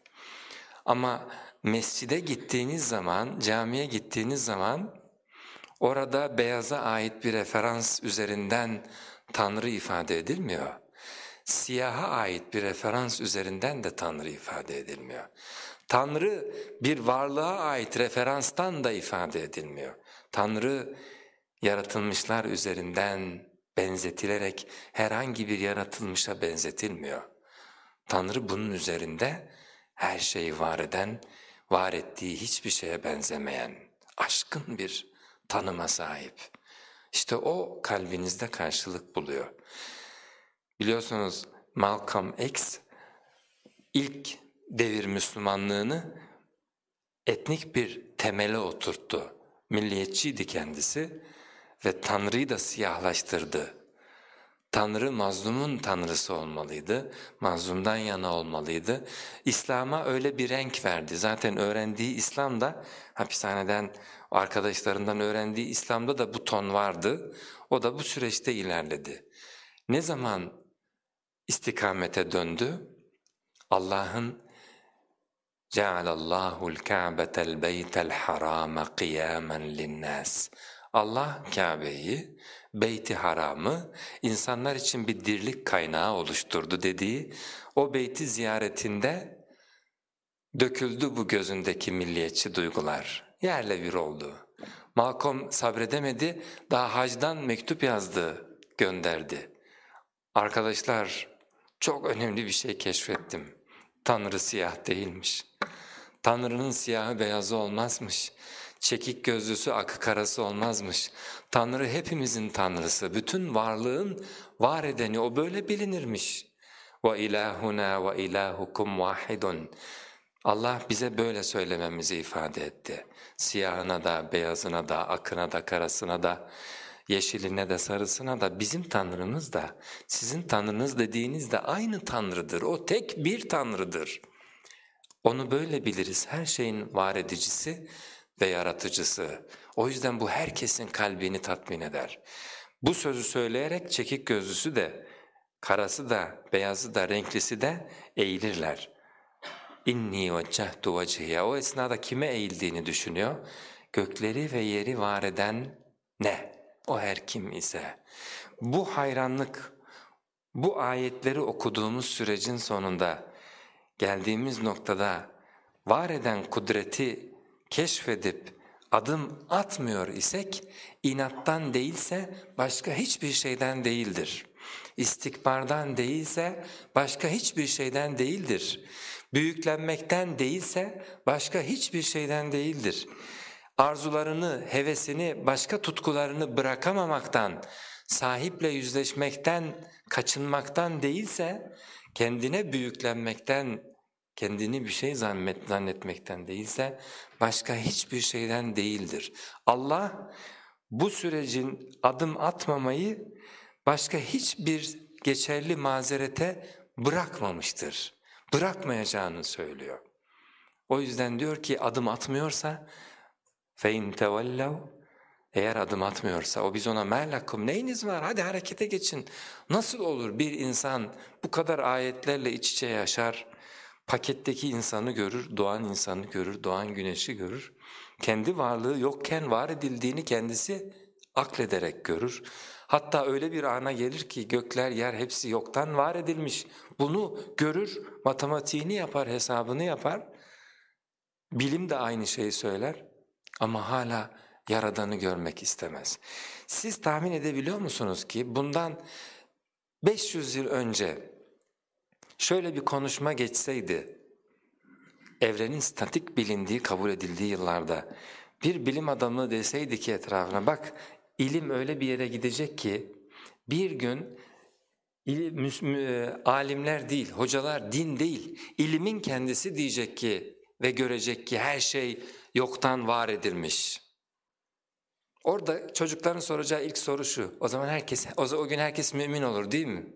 Ama mescide gittiğiniz zaman, camiye gittiğiniz zaman orada beyaza ait bir referans üzerinden Tanrı ifade edilmiyor. Siyaha ait bir referans üzerinden de Tanrı ifade edilmiyor. Tanrı bir varlığa ait referanstan da ifade edilmiyor. Tanrı yaratılmışlar üzerinden benzetilerek herhangi bir yaratılmışa benzetilmiyor. Tanrı bunun üzerinde her şeyi var eden, var ettiği hiçbir şeye benzemeyen, aşkın bir tanıma sahip. İşte o kalbinizde karşılık buluyor. Biliyorsunuz Malcolm X ilk devir Müslümanlığını etnik bir temele oturttu. Milliyetçiydi kendisi ve Tanrı'yı da siyahlaştırdı. Tanrı mazlumun tanrısı olmalıydı, mazlumdan yana olmalıydı. İslam'a öyle bir renk verdi. Zaten öğrendiği İslam da hapishaneden arkadaşlarından öğrendiği İslam'da da bu ton vardı. O da bu süreçte ilerledi. Ne zaman istikamete döndü? Allah'ın جَعَلَ اللّٰهُ الْكَعْبَةَ الْبَيْتَ الْحَرَامَ قِيَامًا لِلنَّاسِ Allah Kabe'yi, Beyt-i Haram'ı insanlar için bir dirlik kaynağı oluşturdu dediği o beyti ziyaretinde döküldü bu gözündeki milliyetçi duygular. Yerle bir oldu. Malcolm sabredemedi, daha hacdan mektup yazdı, gönderdi. Arkadaşlar çok önemli bir şey keşfettim. Tanrı siyah değilmiş. Tanrı'nın siyahı beyazı olmazmış. Çekik gözlüsü akı karası olmazmış. Tanrı hepimizin Tanrısı, bütün varlığın var edeni o böyle bilinirmiş. Ve ilahuna ve ilahukum vahidun. Allah bize böyle söylememizi ifade etti. Siyahına da, beyazına da, akına da, karasına da, yeşiline de, sarısına da bizim Tanrımız da, sizin Tanrınız dediğiniz de aynı Tanrıdır. O tek bir Tanrıdır. Onu böyle biliriz. Her şeyin var edicisi, ve yaratıcısı. O yüzden bu herkesin kalbini tatmin eder. Bu sözü söyleyerek çekik gözlüsü de, karası da, beyazı da, renklisi de eğilirler. İnni veccehtu vecihiye. O esnada kime eğildiğini düşünüyor. Gökleri ve yeri var eden ne? O her kim ise. Bu hayranlık, bu ayetleri okuduğumuz sürecin sonunda geldiğimiz noktada var eden kudreti keşfedip adım atmıyor isek inattan değilse başka hiçbir şeyden değildir. İstikbardan değilse başka hiçbir şeyden değildir. Büyüklenmekten değilse başka hiçbir şeyden değildir. Arzularını, hevesini, başka tutkularını bırakamamaktan, sahiple yüzleşmekten, kaçınmaktan değilse, kendine büyüklenmekten, kendini bir şey zannet, zannetmekten değilse başka hiçbir şeyden değildir. Allah bu sürecin adım atmamayı başka hiçbir geçerli mazerete bırakmamıştır bırakmayacağını söylüyor. O yüzden diyor ki adım atmıyorsa فَاِنْ تَوَلَّوْا Eğer adım atmıyorsa o biz ona merlakum neyiniz var hadi harekete geçin. Nasıl olur bir insan bu kadar ayetlerle iç içe yaşar, paketteki insanı görür, doğan insanı görür, doğan güneşi görür. Kendi varlığı yokken var edildiğini kendisi aklederek görür. Hatta öyle bir ana gelir ki gökler yer hepsi yoktan var edilmiş. Bunu görür, matematiğini yapar, hesabını yapar. Bilim de aynı şeyi söyler ama hala Yaradan'ı görmek istemez. Siz tahmin edebiliyor musunuz ki bundan 500 yıl önce şöyle bir konuşma geçseydi, evrenin statik bilindiği, kabul edildiği yıllarda bir bilim adamı deseydi ki etrafına bak ilim öyle bir yere gidecek ki bir gün ilim, alimler değil, hocalar, din değil, ilimin kendisi diyecek ki ve görecek ki her şey yoktan var edilmiş. Orada çocukların soracağı ilk soru şu, o zaman herkes, o, o gün herkes mümin olur değil mi?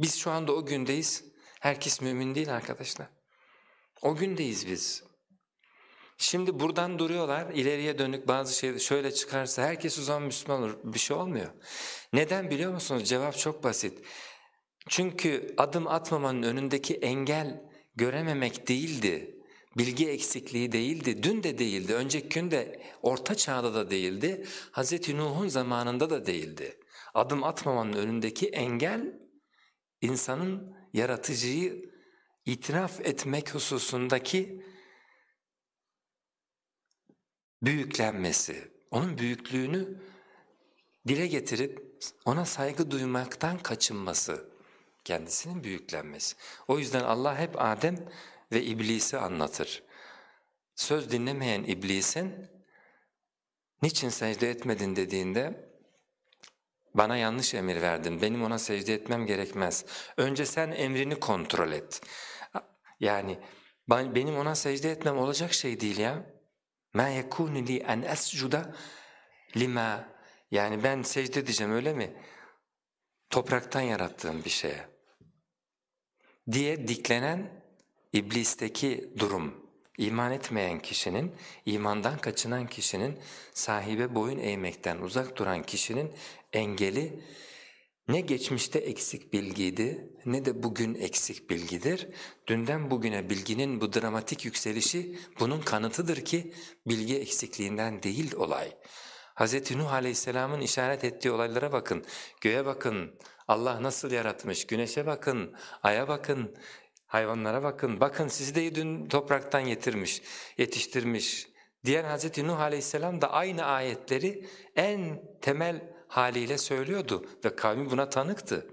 Biz şu anda o gündeyiz, herkes mümin değil arkadaşlar. O gündeyiz biz. Şimdi buradan duruyorlar, ileriye dönük bazı şey şöyle çıkarsa herkes o zaman Müslüman olur. Bir şey olmuyor. Neden biliyor musunuz? Cevap çok basit. Çünkü adım atmamanın önündeki engel görememek değildi. Bilgi eksikliği değildi, dün de değildi, önceki gün de orta çağda da değildi, Hz. Nuh'un zamanında da değildi. Adım atmamanın önündeki engel insanın yaratıcıyı itiraf etmek hususundaki büyüklenmesi, onun büyüklüğünü dile getirip ona saygı duymaktan kaçınması, kendisinin büyüklenmesi. O yüzden Allah hep Adem ve İblis'i anlatır. Söz dinlemeyen İblis'in niçin secde etmedin dediğinde bana yanlış emir verdin, benim ona secde etmem gerekmez. Önce sen emrini kontrol et. Yani benim ona secde etmem olacak şey değil ya. مَا يَكُونِ لِي اَنْ اَسْجُدَ lima Yani ben secde edeceğim öyle mi? Topraktan yarattığım bir şeye. Diye diklenen iblisteki durum. İman etmeyen kişinin, imandan kaçınan kişinin, sahibe boyun eğmekten uzak duran kişinin engeli ne geçmişte eksik bilgiydi ne de bugün eksik bilgidir. Dünden bugüne bilginin bu dramatik yükselişi bunun kanıtıdır ki bilgi eksikliğinden değil olay. Hz. Nuh Aleyhisselam'ın işaret ettiği olaylara bakın. Göğe bakın, Allah nasıl yaratmış, güneşe bakın, aya bakın, hayvanlara bakın. Bakın sizi de dün topraktan getirmiş, yetiştirmiş. Diyen Hz. Nuh Aleyhisselam da aynı ayetleri en temel haliyle söylüyordu ve kavmi buna tanıktı.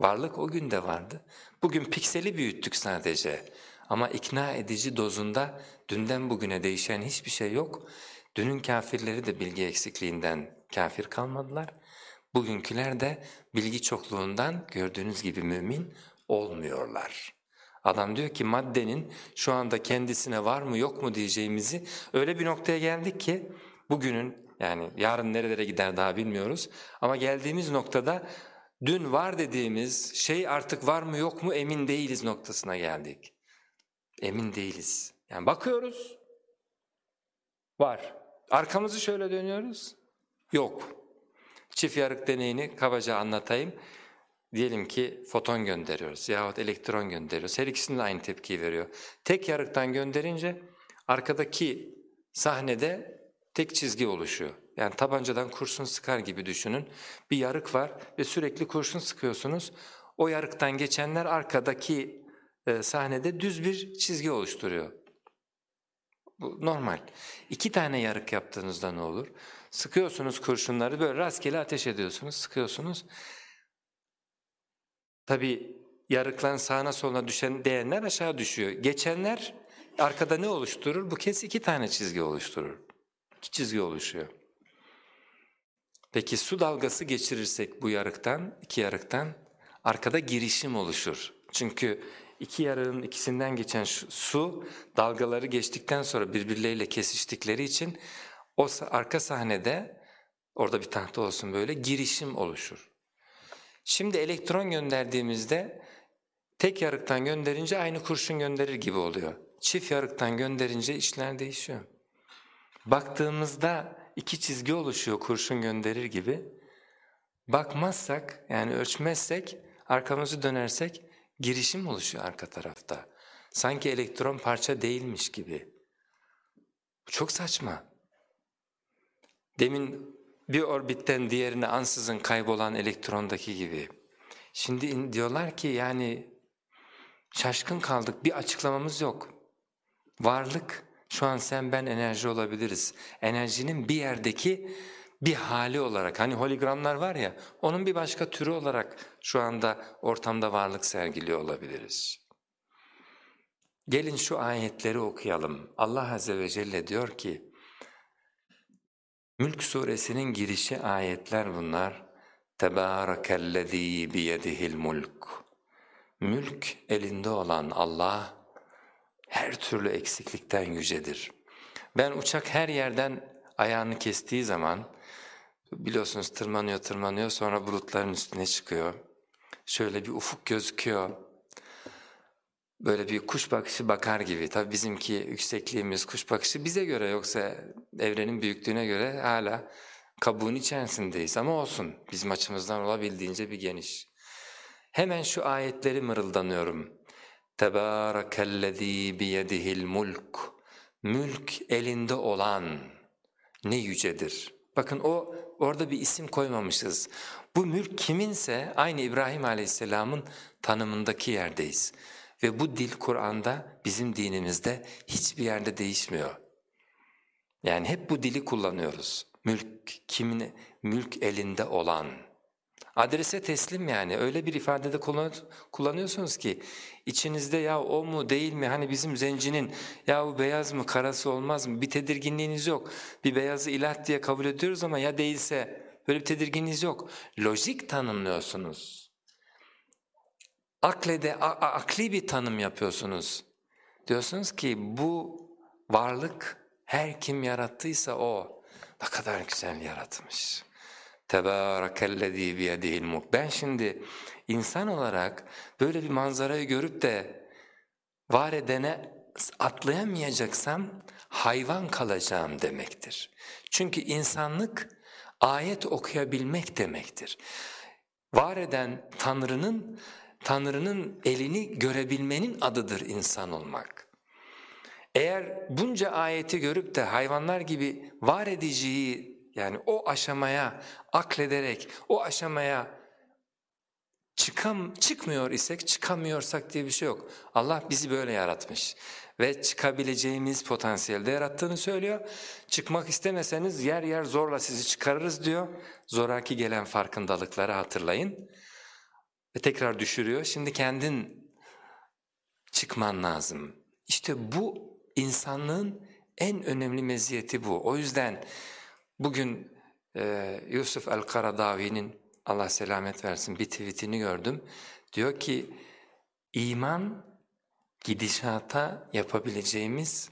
Varlık o gün de vardı. Bugün pikseli büyüttük sadece. Ama ikna edici dozunda dünden bugüne değişen hiçbir şey yok. Dünün kafirleri de bilgi eksikliğinden kafir kalmadılar. Bugünküler de bilgi çokluğundan gördüğünüz gibi mümin olmuyorlar. Adam diyor ki maddenin şu anda kendisine var mı yok mu diyeceğimizi öyle bir noktaya geldik ki bugünün yani yarın nerelere gider daha bilmiyoruz ama geldiğimiz noktada dün var dediğimiz şey artık var mı yok mu emin değiliz noktasına geldik. Emin değiliz. Yani bakıyoruz, var. Arkamızı şöyle dönüyoruz, yok. Çift yarık deneyini kabaca anlatayım. Diyelim ki foton gönderiyoruz yahut elektron gönderiyoruz. Her ikisinin de aynı tepkiyi veriyor. Tek yarıktan gönderince arkadaki sahnede tek çizgi oluşuyor. Yani tabancadan kurşun sıkar gibi düşünün. Bir yarık var ve sürekli kurşun sıkıyorsunuz. O yarıktan geçenler arkadaki e, sahnede düz bir çizgi oluşturuyor. Bu normal. İki tane yarık yaptığınızda ne olur? Sıkıyorsunuz kurşunları böyle rastgele ateş ediyorsunuz, sıkıyorsunuz. Tabi yarıkların sağına soluna düşen değenler aşağı düşüyor. Geçenler arkada ne oluşturur? Bu kez iki tane çizgi oluşturur. İki çizgi oluşuyor. Peki su dalgası geçirirsek bu yarıktan, iki yarıktan arkada girişim oluşur. Çünkü iki yarığın ikisinden geçen su dalgaları geçtikten sonra birbirleriyle kesiştikleri için o arka sahnede orada bir tahta olsun böyle girişim oluşur. Şimdi elektron gönderdiğimizde tek yarıktan gönderince aynı kurşun gönderir gibi oluyor. Çift yarıktan gönderince işler değişiyor. Baktığımızda iki çizgi oluşuyor kurşun gönderir gibi. Bakmazsak yani ölçmezsek arkamızı dönersek girişim oluşuyor arka tarafta. Sanki elektron parça değilmiş gibi. Çok saçma. Demin bir orbitten diğerine ansızın kaybolan elektrondaki gibi. Şimdi diyorlar ki yani şaşkın kaldık bir açıklamamız yok. Varlık şu an sen ben enerji olabiliriz. Enerjinin bir yerdeki bir hali olarak hani hologramlar var ya onun bir başka türü olarak şu anda ortamda varlık sergiliyor olabiliriz. Gelin şu ayetleri okuyalım. Allah Azze ve Celle diyor ki Mülk suresinin girişi ayetler bunlar. Tebârekellezî biyedihil mulk. Mülk elinde olan Allah her türlü eksiklikten yücedir. Ben uçak her yerden ayağını kestiği zaman biliyorsunuz tırmanıyor tırmanıyor sonra bulutların üstüne çıkıyor. Şöyle bir ufuk gözüküyor. Böyle bir kuş bakışı bakar gibi. Tabii bizimki yüksekliğimiz kuş bakışı bize göre yoksa evrenin büyüklüğüne göre hala kabuğun içerisindeyiz ama olsun bizim açımızdan olabildiğince bir geniş. Hemen şu ayetleri mırıldanıyorum. Tebârekellezî biyedihil mulk. Mülk elinde olan ne yücedir. Bakın o orada bir isim koymamışız. Bu mülk kiminse aynı İbrahim Aleyhisselam'ın tanımındaki yerdeyiz. Ve bu dil Kur'an'da bizim dinimizde hiçbir yerde değişmiyor. Yani hep bu dili kullanıyoruz. Mülk kimin mülk elinde olan. Adrese teslim yani öyle bir ifadede kullanıyorsunuz ki içinizde ya o mu değil mi hani bizim zencinin ya bu beyaz mı karası olmaz mı bir tedirginliğiniz yok. Bir beyazı ilah diye kabul ediyoruz ama ya değilse böyle bir tedirginliğiniz yok. Lojik tanımlıyorsunuz. Aklede, akli bir tanım yapıyorsunuz. Diyorsunuz ki bu varlık her kim yarattıysa o ne kadar güzel yaratmış. Tebârekellezî biyedihil mulk. Ben şimdi insan olarak böyle bir manzarayı görüp de var edene atlayamayacaksam hayvan kalacağım demektir. Çünkü insanlık ayet okuyabilmek demektir. Var eden Tanrı'nın Tanrı'nın elini görebilmenin adıdır insan olmak. Eğer bunca ayeti görüp de hayvanlar gibi var ediciyi Yani o aşamaya aklederek, o aşamaya çıkam çıkmıyor isek, çıkamıyorsak diye bir şey yok. Allah bizi böyle yaratmış ve çıkabileceğimiz potansiyelde yarattığını söylüyor. Çıkmak istemeseniz yer yer zorla sizi çıkarırız diyor. Zoraki gelen farkındalıkları hatırlayın. Ve tekrar düşürüyor. Şimdi kendin çıkman lazım. İşte bu insanlığın en önemli meziyeti bu. O yüzden bugün e, Yusuf el-Karadavi'nin Allah selamet versin bir tweetini gördüm. Diyor ki iman gidişata yapabileceğimiz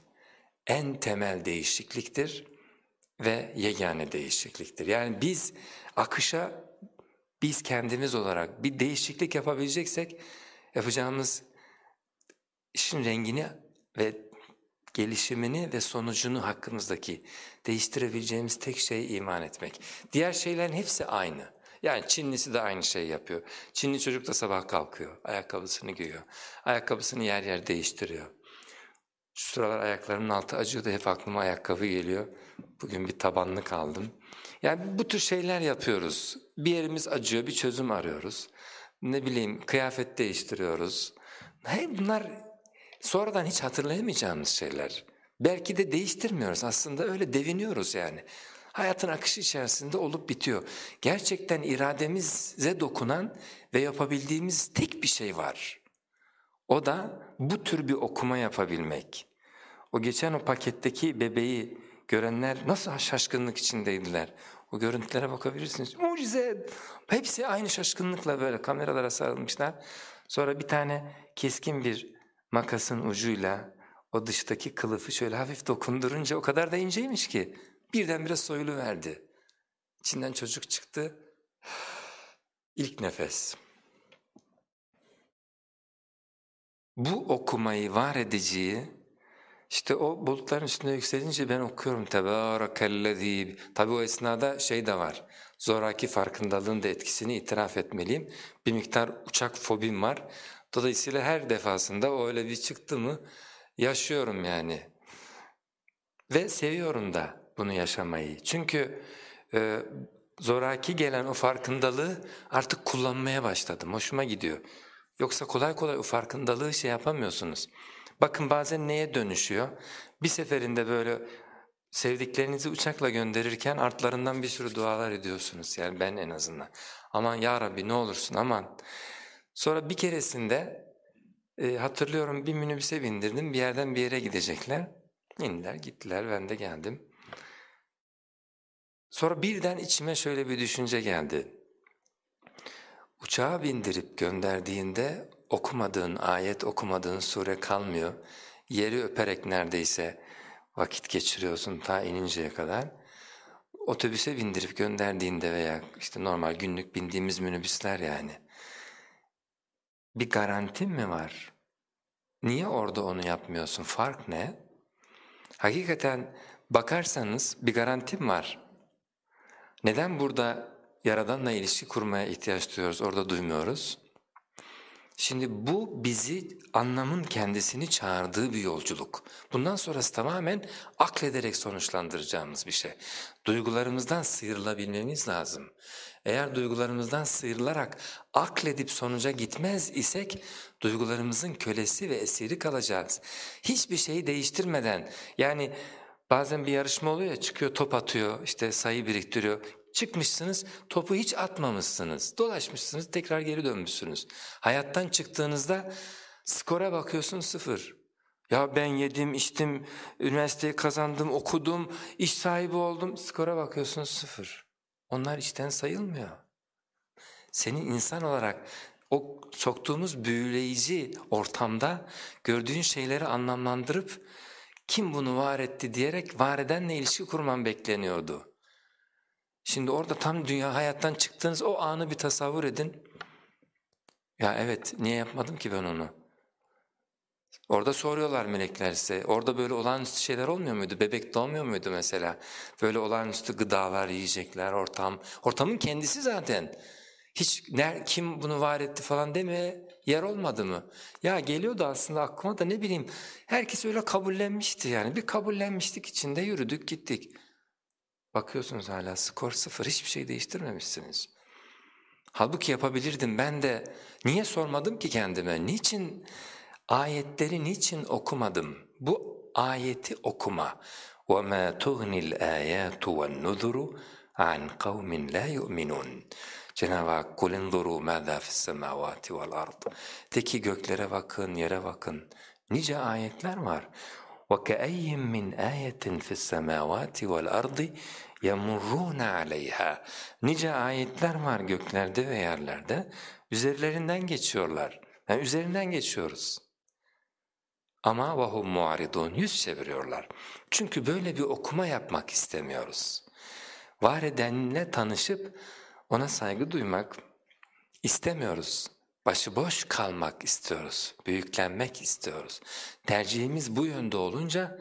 en temel değişikliktir ve yegane değişikliktir. Yani biz akışa biz kendimiz olarak bir değişiklik yapabileceksek yapacağımız işin rengini ve gelişimini ve sonucunu hakkımızdaki değiştirebileceğimiz tek şey iman etmek. Diğer şeylerin hepsi aynı. Yani Çinlisi de aynı şey yapıyor. Çinli çocuk da sabah kalkıyor, ayakkabısını giyiyor. Ayakkabısını yer yer değiştiriyor. Şu sıralar ayaklarımın altı acıyordu, hep aklıma ayakkabı geliyor. Bugün bir tabanlık aldım. Yani bu tür şeyler yapıyoruz. Bir yerimiz acıyor, bir çözüm arıyoruz. Ne bileyim kıyafet değiştiriyoruz. Hayır bunlar sonradan hiç hatırlayamayacağımız şeyler. Belki de değiştirmiyoruz aslında öyle deviniyoruz yani. Hayatın akışı içerisinde olup bitiyor. Gerçekten irademize dokunan ve yapabildiğimiz tek bir şey var. O da bu tür bir okuma yapabilmek. O geçen o paketteki bebeği görenler nasıl şaşkınlık içindeydiler. O görüntülere bakabilirsiniz. Mucize! Hepsi aynı şaşkınlıkla böyle kameralara sarılmışlar. Sonra bir tane keskin bir makasın ucuyla o dıştaki kılıfı şöyle hafif dokundurunca o kadar da inceymiş ki birdenbire soyulu verdi. İçinden çocuk çıktı. İlk nefes. Bu okumayı var ediciyi işte o bulutların üstünde yükselince ben okuyorum tebârekellezî. Tabi o esnada şey de var. Zoraki farkındalığın da etkisini itiraf etmeliyim. Bir miktar uçak fobim var. Dolayısıyla her defasında o öyle bir çıktı mı yaşıyorum yani. Ve seviyorum da bunu yaşamayı. Çünkü e, zoraki gelen o farkındalığı artık kullanmaya başladım. Hoşuma gidiyor. Yoksa kolay kolay o farkındalığı şey yapamıyorsunuz. Bakın bazen neye dönüşüyor? Bir seferinde böyle sevdiklerinizi uçakla gönderirken artlarından bir sürü dualar ediyorsunuz. Yani ben en azından. Aman ya Rabbi ne olursun aman. Sonra bir keresinde e, hatırlıyorum bir minibüse bindirdim bir yerden bir yere gidecekler. İndiler gittiler ben de geldim. Sonra birden içime şöyle bir düşünce geldi. Uçağa bindirip gönderdiğinde okumadığın ayet, okumadığın sure kalmıyor. Yeri öperek neredeyse vakit geçiriyorsun ta ininceye kadar. Otobüse bindirip gönderdiğinde veya işte normal günlük bindiğimiz minibüsler yani. Bir garantin mi var? Niye orada onu yapmıyorsun? Fark ne? Hakikaten bakarsanız bir garantim var. Neden burada Yaradan'la ilişki kurmaya ihtiyaç duyuyoruz, orada duymuyoruz? Şimdi bu bizi anlamın kendisini çağırdığı bir yolculuk. Bundan sonrası tamamen aklederek sonuçlandıracağımız bir şey. Duygularımızdan sıyrılabilmemiz lazım. Eğer duygularımızdan sıyrılarak akledip sonuca gitmez isek duygularımızın kölesi ve esiri kalacağız. Hiçbir şeyi değiştirmeden yani bazen bir yarışma oluyor ya çıkıyor top atıyor işte sayı biriktiriyor. Çıkmışsınız topu hiç atmamışsınız dolaşmışsınız tekrar geri dönmüşsünüz. Hayattan çıktığınızda skora bakıyorsun sıfır. Ya ben yedim, içtim, üniversiteyi kazandım, okudum, iş sahibi oldum. Skora bakıyorsun sıfır. Onlar içten sayılmıyor. Senin insan olarak o soktuğumuz büyüleyici ortamda gördüğün şeyleri anlamlandırıp kim bunu var etti diyerek var edenle ilişki kurman bekleniyordu. Şimdi orada tam dünya hayattan çıktığınız o anı bir tasavvur edin. Ya evet niye yapmadım ki ben onu? Orada soruyorlar melekler size. Orada böyle olağanüstü şeyler olmuyor muydu? Bebek doğmuyor muydu mesela? Böyle olağanüstü gıdalar, yiyecekler, ortam. Ortamın kendisi zaten. Hiç ne, kim bunu var etti falan demeye yer olmadı mı? Ya geliyordu aslında aklıma da ne bileyim herkes öyle kabullenmişti yani. Bir kabullenmiştik içinde yürüdük gittik. Bakıyorsunuz hala skor sıfır, hiçbir şey değiştirmemişsiniz. Halbuki yapabilirdim ben de. Niye sormadım ki kendime? Niçin ayetleri niçin okumadım? Bu ayeti okuma. وَمَا تُغْنِ الْآيَاتُ وَالنُّذُرُ عَنْ قَوْمٍ لَا يُؤْمِنُونَ Cenab-ı Hak قُلْ اِنْظُرُوا مَاذَا فِي السَّمَاوَاتِ وَالْأَرْضِ De ki göklere bakın, yere bakın. Nice ayetler var. وَكَأَيٍّ مِّنْ آيَةٍ فِي السَّمَاوَاتِ وَالْأَرْضِ يَمُرُّونَ عَلَيْهَا Nice ayetler var göklerde ve yerlerde. Üzerlerinden geçiyorlar. Yani üzerinden geçiyoruz. Ama vahum muaridun yüz çeviriyorlar. Çünkü böyle bir okuma yapmak istemiyoruz. Var edenle tanışıp ona saygı duymak istemiyoruz. Başıboş kalmak istiyoruz, büyüklenmek istiyoruz. Tercihimiz bu yönde olunca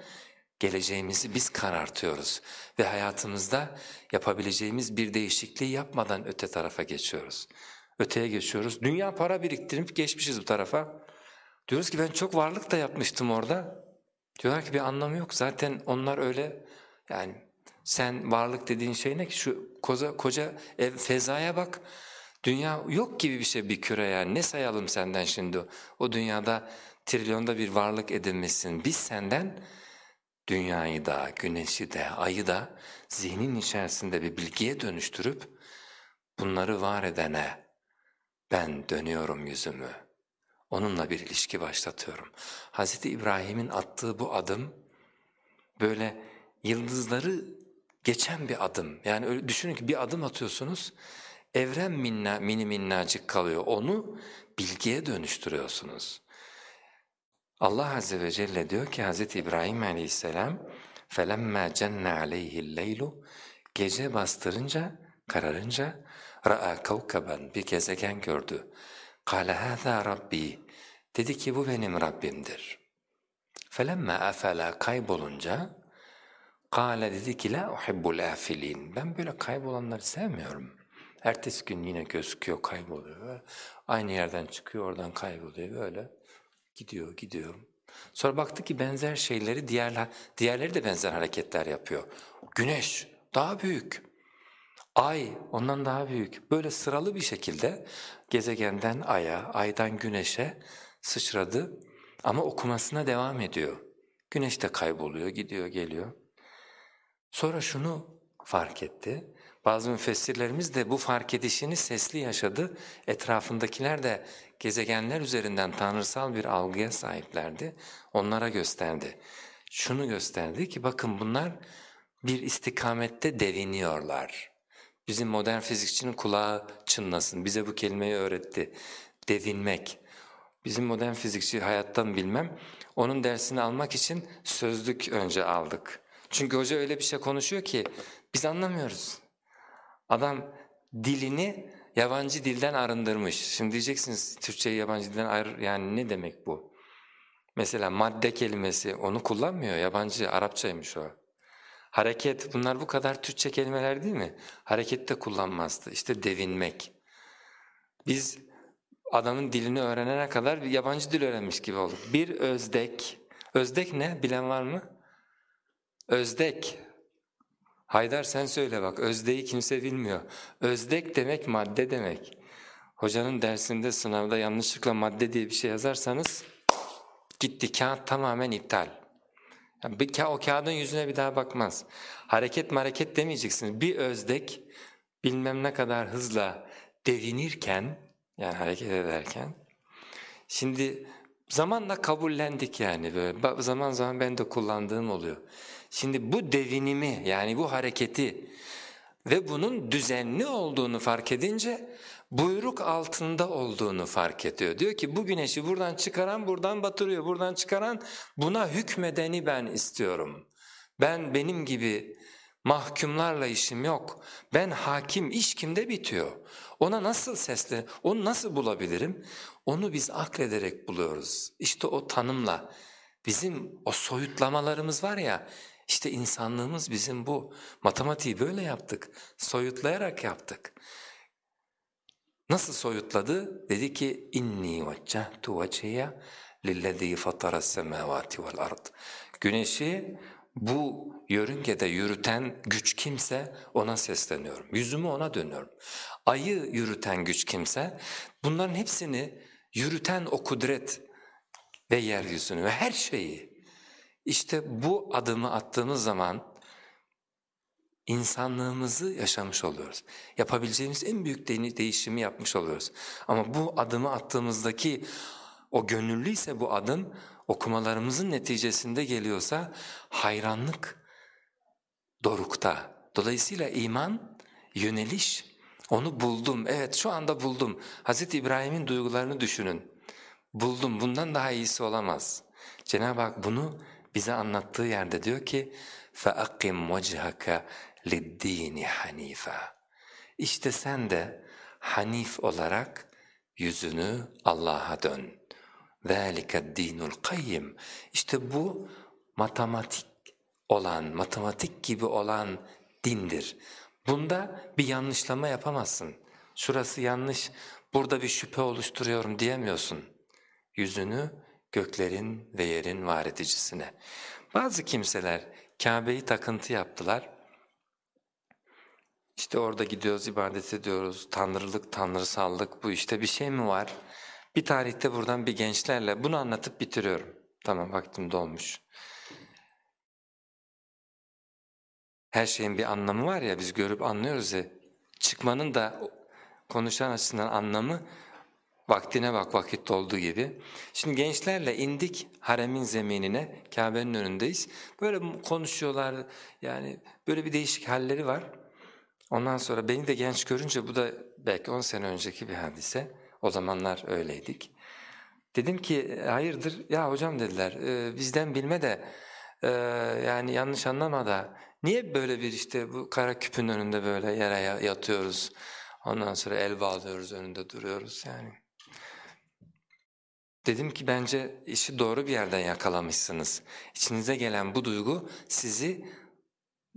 geleceğimizi biz karartıyoruz ve hayatımızda yapabileceğimiz bir değişikliği yapmadan öte tarafa geçiyoruz. Öteye geçiyoruz, dünya para biriktirip geçmişiz bu tarafa. Diyoruz ki ben çok varlık da yapmıştım orada. Diyorlar ki bir anlamı yok zaten onlar öyle yani sen varlık dediğin şey ne ki şu koca, koca ev, fezaya bak. Dünya yok gibi bir şey bir küre yani ne sayalım senden şimdi o dünyada trilyonda bir varlık edinmişsin. Biz senden dünyayı da, güneşi de, ayı da zihnin içerisinde bir bilgiye dönüştürüp bunları var edene ben dönüyorum yüzümü. Onunla bir ilişki başlatıyorum. Hz. İbrahim'in attığı bu adım böyle yıldızları geçen bir adım. Yani öyle düşünün ki bir adım atıyorsunuz, evren minna, mini minnacık kalıyor. Onu bilgiye dönüştürüyorsunuz. Allah Azze ve Celle diyor ki Hz. İbrahim aleyhisselam فَلَمَّا جَنَّ عَلَيْهِ اللَّيْلُ Gece bastırınca, kararınca ra'a kavkaben bir gezegen gördü. قَالَ هَذَا Rabbi Dedi ki bu benim Rabbimdir. فَلَمَّا أَفَلَا kaybolunca قَالَ dedi ki لَا أُحِبُّ الْاَفِلِينَ Ben böyle kaybolanları sevmiyorum. Ertesi gün yine gözüküyor, kayboluyor. Aynı yerden çıkıyor, oradan kayboluyor böyle. Gidiyor, gidiyor. Sonra baktı ki benzer şeyleri diğerler, diğerleri de benzer hareketler yapıyor. Güneş daha büyük. Ay ondan daha büyük. Böyle sıralı bir şekilde gezegenden aya, aydan güneşe sıçradı ama okumasına devam ediyor. Güneş de kayboluyor, gidiyor, geliyor. Sonra şunu fark etti. Bazı müfessirlerimiz de bu fark edişini sesli yaşadı. Etrafındakiler de gezegenler üzerinden tanrısal bir algıya sahiplerdi. Onlara gösterdi. Şunu gösterdi ki bakın bunlar bir istikamette deviniyorlar. Bizim modern fizikçinin kulağı çınlasın, bize bu kelimeyi öğretti. Devinmek. Bizim modern fizikçi hayattan bilmem, onun dersini almak için sözlük önce aldık. Çünkü hoca öyle bir şey konuşuyor ki biz anlamıyoruz. Adam dilini yabancı dilden arındırmış. Şimdi diyeceksiniz Türkçeyi yabancı dilden ayır yani ne demek bu? Mesela madde kelimesi onu kullanmıyor yabancı Arapçaymış o. Hareket bunlar bu kadar Türkçe kelimeler değil mi? Hareket de kullanmazdı işte devinmek. Biz adamın dilini öğrenene kadar yabancı dil öğrenmiş gibi olduk. Bir özdek, özdek ne bilen var mı? Özdek, Haydar sen söyle bak özdeği kimse bilmiyor. Özdek demek madde demek. Hocanın dersinde sınavda yanlışlıkla madde diye bir şey yazarsanız gitti kağıt tamamen iptal. Yani bir ka o kağıdın yüzüne bir daha bakmaz. Hareket hareket demeyeceksiniz. Bir özdek bilmem ne kadar hızla devinirken yani hareket ederken şimdi zamanla kabullendik yani böyle zaman zaman ben de kullandığım oluyor. Şimdi bu devinimi yani bu hareketi ve bunun düzenli olduğunu fark edince buyruk altında olduğunu fark ediyor. Diyor ki bu güneşi buradan çıkaran buradan batırıyor, buradan çıkaran buna hükmedeni ben istiyorum. Ben benim gibi mahkumlarla işim yok. Ben hakim, iş kimde bitiyor. Ona nasıl sesle, onu nasıl bulabilirim? Onu biz aklederek buluyoruz. İşte o tanımla. Bizim o soyutlamalarımız var ya, işte insanlığımız bizim bu. Matematiği böyle yaptık, soyutlayarak yaptık. Nasıl soyutladı? Dedi ki inni veccehtu veciye lillezî fataras semâvâti vel ard. Güneşi bu yörüngede yürüten güç kimse ona sesleniyorum. Yüzümü ona dönüyorum. Ayı yürüten güç kimse bunların hepsini yürüten o kudret ve yeryüzünü ve her şeyi. İşte bu adımı attığımız zaman insanlığımızı yaşamış oluyoruz. Yapabileceğimiz en büyük değişimi yapmış oluyoruz. Ama bu adımı attığımızdaki o gönüllüyse bu adım okumalarımızın neticesinde geliyorsa hayranlık dorukta. Dolayısıyla iman, yöneliş, onu buldum, evet şu anda buldum. Hz. İbrahim'in duygularını düşünün. Buldum, bundan daha iyisi olamaz. Cenab-ı Hak bunu bize anlattığı yerde diyor ki فَاَقِمْ وَجْهَكَ لِلدِّينِ حَن۪يفًا İşte sen de hanif olarak yüzünü Allah'a dön. ذَٰلِكَ الدِّينُ الْقَيِّمِ İşte bu matematik olan, matematik gibi olan dindir. Bunda bir yanlışlama yapamazsın. Şurası yanlış, burada bir şüphe oluşturuyorum diyemiyorsun. Yüzünü göklerin ve yerin var edicisine. Bazı kimseler Kabe'yi takıntı yaptılar. İşte orada gidiyoruz, ibadet ediyoruz, tanrılık, tanrısallık bu işte bir şey mi var? Bir tarihte buradan bir gençlerle bunu anlatıp bitiriyorum. Tamam vaktim dolmuş. Her şeyin bir anlamı var ya biz görüp anlıyoruz ya. Çıkmanın da konuşan açısından anlamı vaktine bak vakit dolduğu gibi. Şimdi gençlerle indik haremin zeminine, Kabe'nin önündeyiz. Böyle konuşuyorlar yani böyle bir değişik halleri var. Ondan sonra beni de genç görünce bu da belki 10 sene önceki bir hadise. O zamanlar öyleydik. Dedim ki hayırdır ya hocam dediler e, bizden bilme de e, yani yanlış anlama da niye böyle bir işte bu kara küpün önünde böyle yere yatıyoruz ondan sonra el bağlıyoruz önünde duruyoruz yani. Dedim ki bence işi doğru bir yerden yakalamışsınız. İçinize gelen bu duygu sizi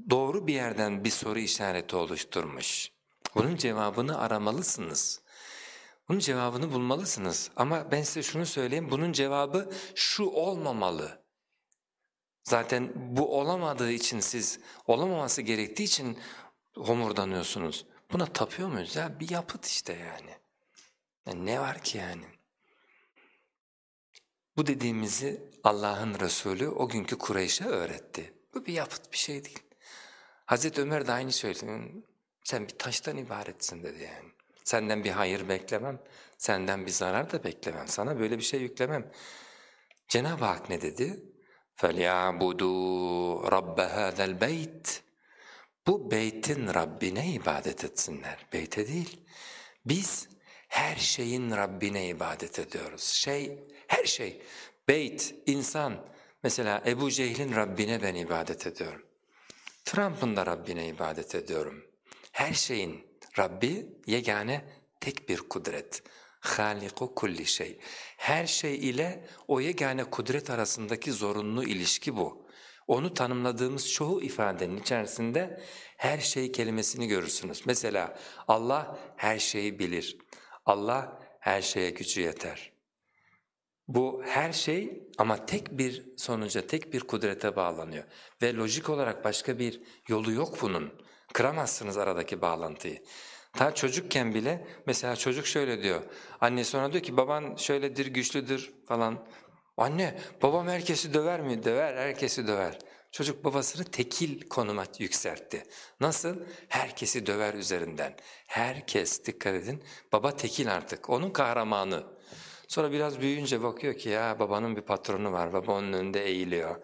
doğru bir yerden bir soru işareti oluşturmuş. Bunun cevabını aramalısınız. Bunun cevabını bulmalısınız. Ama ben size şunu söyleyeyim, bunun cevabı şu olmamalı. Zaten bu olamadığı için siz, olamaması gerektiği için homurdanıyorsunuz. Buna tapıyor muyuz? Ya bir yapıt işte yani. yani ne var ki yani? Bu dediğimizi Allah'ın Resulü o günkü Kureyş'e öğretti. Bu bir yapıt bir şey değil. Hazreti Ömer de aynı söyledi. Sen bir taştan ibaretsin dedi yani. Senden bir hayır beklemem, senden bir zarar da beklemem. Sana böyle bir şey yüklemem. Cenab-ı Hak ne dedi? فَلْيَعْبُدُوا رَبَّ هَذَا الْبَيْتِ Bu beytin Rabbine ibadet etsinler. Beyte değil. Biz her şeyin Rabbine ibadet ediyoruz. Şey, her şey. Beyt, insan. Mesela Ebu Cehil'in Rabbine ben ibadet ediyorum. Trump'ın da Rabbine ibadet ediyorum. Her şeyin Rabbi yegane tek bir kudret. Haliku kulli şey. Her şey ile o yegane kudret arasındaki zorunlu ilişki bu. Onu tanımladığımız çoğu ifadenin içerisinde her şey kelimesini görürsünüz. Mesela Allah her şeyi bilir. Allah her şeye gücü yeter. Bu her şey ama tek bir sonuca, tek bir kudrete bağlanıyor. Ve lojik olarak başka bir yolu yok bunun. Kıramazsınız aradaki bağlantıyı. Ta çocukken bile mesela çocuk şöyle diyor. Annesi ona diyor ki baban şöyledir, güçlüdür falan. Anne babam herkesi döver mi? Döver, herkesi döver. Çocuk babasını tekil konuma yükseltti. Nasıl? Herkesi döver üzerinden. Herkes, dikkat edin, baba tekil artık, onun kahramanı. Sonra biraz büyüyünce bakıyor ki ya babanın bir patronu var, baba onun önünde eğiliyor.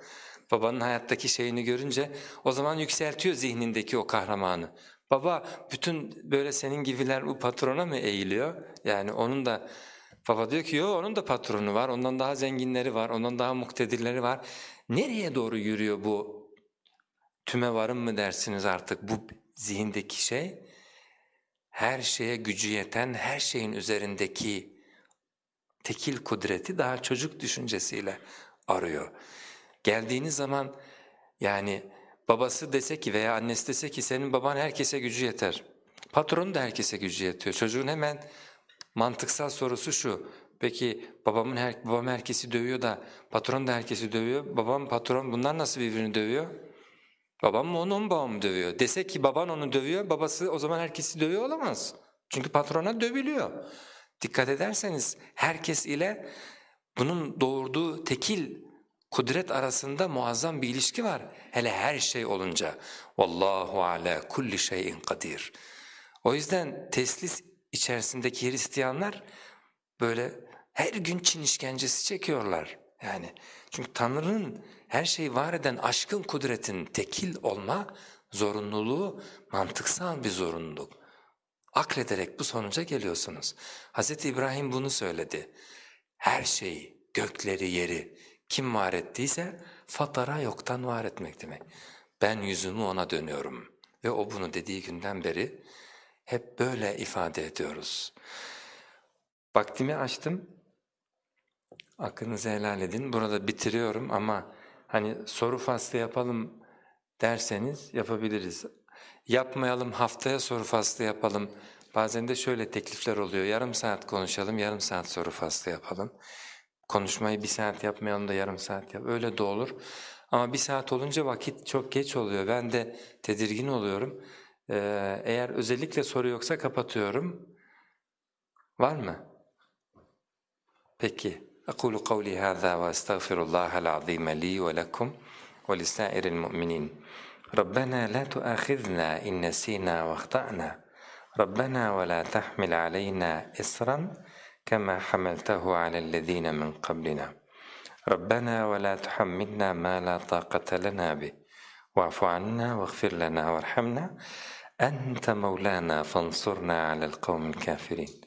Babanın hayattaki şeyini görünce o zaman yükseltiyor zihnindeki o kahramanı. Baba bütün böyle senin gibiler bu patrona mı eğiliyor? Yani onun da baba diyor ki yo onun da patronu var, ondan daha zenginleri var, ondan daha muktedirleri var. Nereye doğru yürüyor bu tüme varım mı dersiniz artık bu zihindeki şey? Her şeye gücü yeten, her şeyin üzerindeki tekil kudreti daha çocuk düşüncesiyle arıyor. Geldiğiniz zaman yani babası dese ki veya annesi dese ki senin baban herkese gücü yeter. Patron da herkese gücü yetiyor. Çocuğun hemen mantıksal sorusu şu. Peki babamın her, babam herkesi dövüyor da patron da herkesi dövüyor. Babam patron bunlar nasıl birbirini dövüyor? Babam mı onu, onu babam mı dövüyor? Dese ki baban onu dövüyor, babası o zaman herkesi dövüyor olamaz. Çünkü patrona dövülüyor. Dikkat ederseniz herkes ile bunun doğurduğu tekil kudret arasında muazzam bir ilişki var. Hele her şey olunca. Vallahu ala kulli şeyin kadir. O yüzden teslis içerisindeki Hristiyanlar böyle her gün Çin işkencesi çekiyorlar. Yani çünkü Tanrı'nın her şeyi var eden aşkın kudretin tekil olma zorunluluğu mantıksal bir zorunluluk. Aklederek bu sonuca geliyorsunuz. Hz. İbrahim bunu söyledi. Her şeyi, gökleri, yeri kim var ettiyse fatara yoktan var etmek demek. Ben yüzümü ona dönüyorum ve o bunu dediği günden beri hep böyle ifade ediyoruz. Vaktimi açtım. Hakkınızı helal edin. Burada bitiriyorum ama hani soru faslı yapalım derseniz yapabiliriz. Yapmayalım haftaya soru faslı yapalım. Bazen de şöyle teklifler oluyor. Yarım saat konuşalım, yarım saat soru faslı yapalım. Konuşmayı bir saat yapmayalım da yarım saat yap. Öyle de olur. Ama bir saat olunca vakit çok geç oluyor. Ben de tedirgin oluyorum. Ee, eğer özellikle soru yoksa kapatıyorum. Var mı? Peki. أقول قولي هذا وأستغفر الله العظيم لي ولكم ولسائر المؤمنين. ربنا لا تؤاخذنا إن نسينا واخطأنا. ربنا ولا تحمل علينا إصرا كما حملته على الذين من قبلنا. ربنا ولا تحملنا ما لا طاقة لنا به. واعف عنا واغفر لنا وارحمنا. أنت مولانا فانصرنا على القوم الكافرين.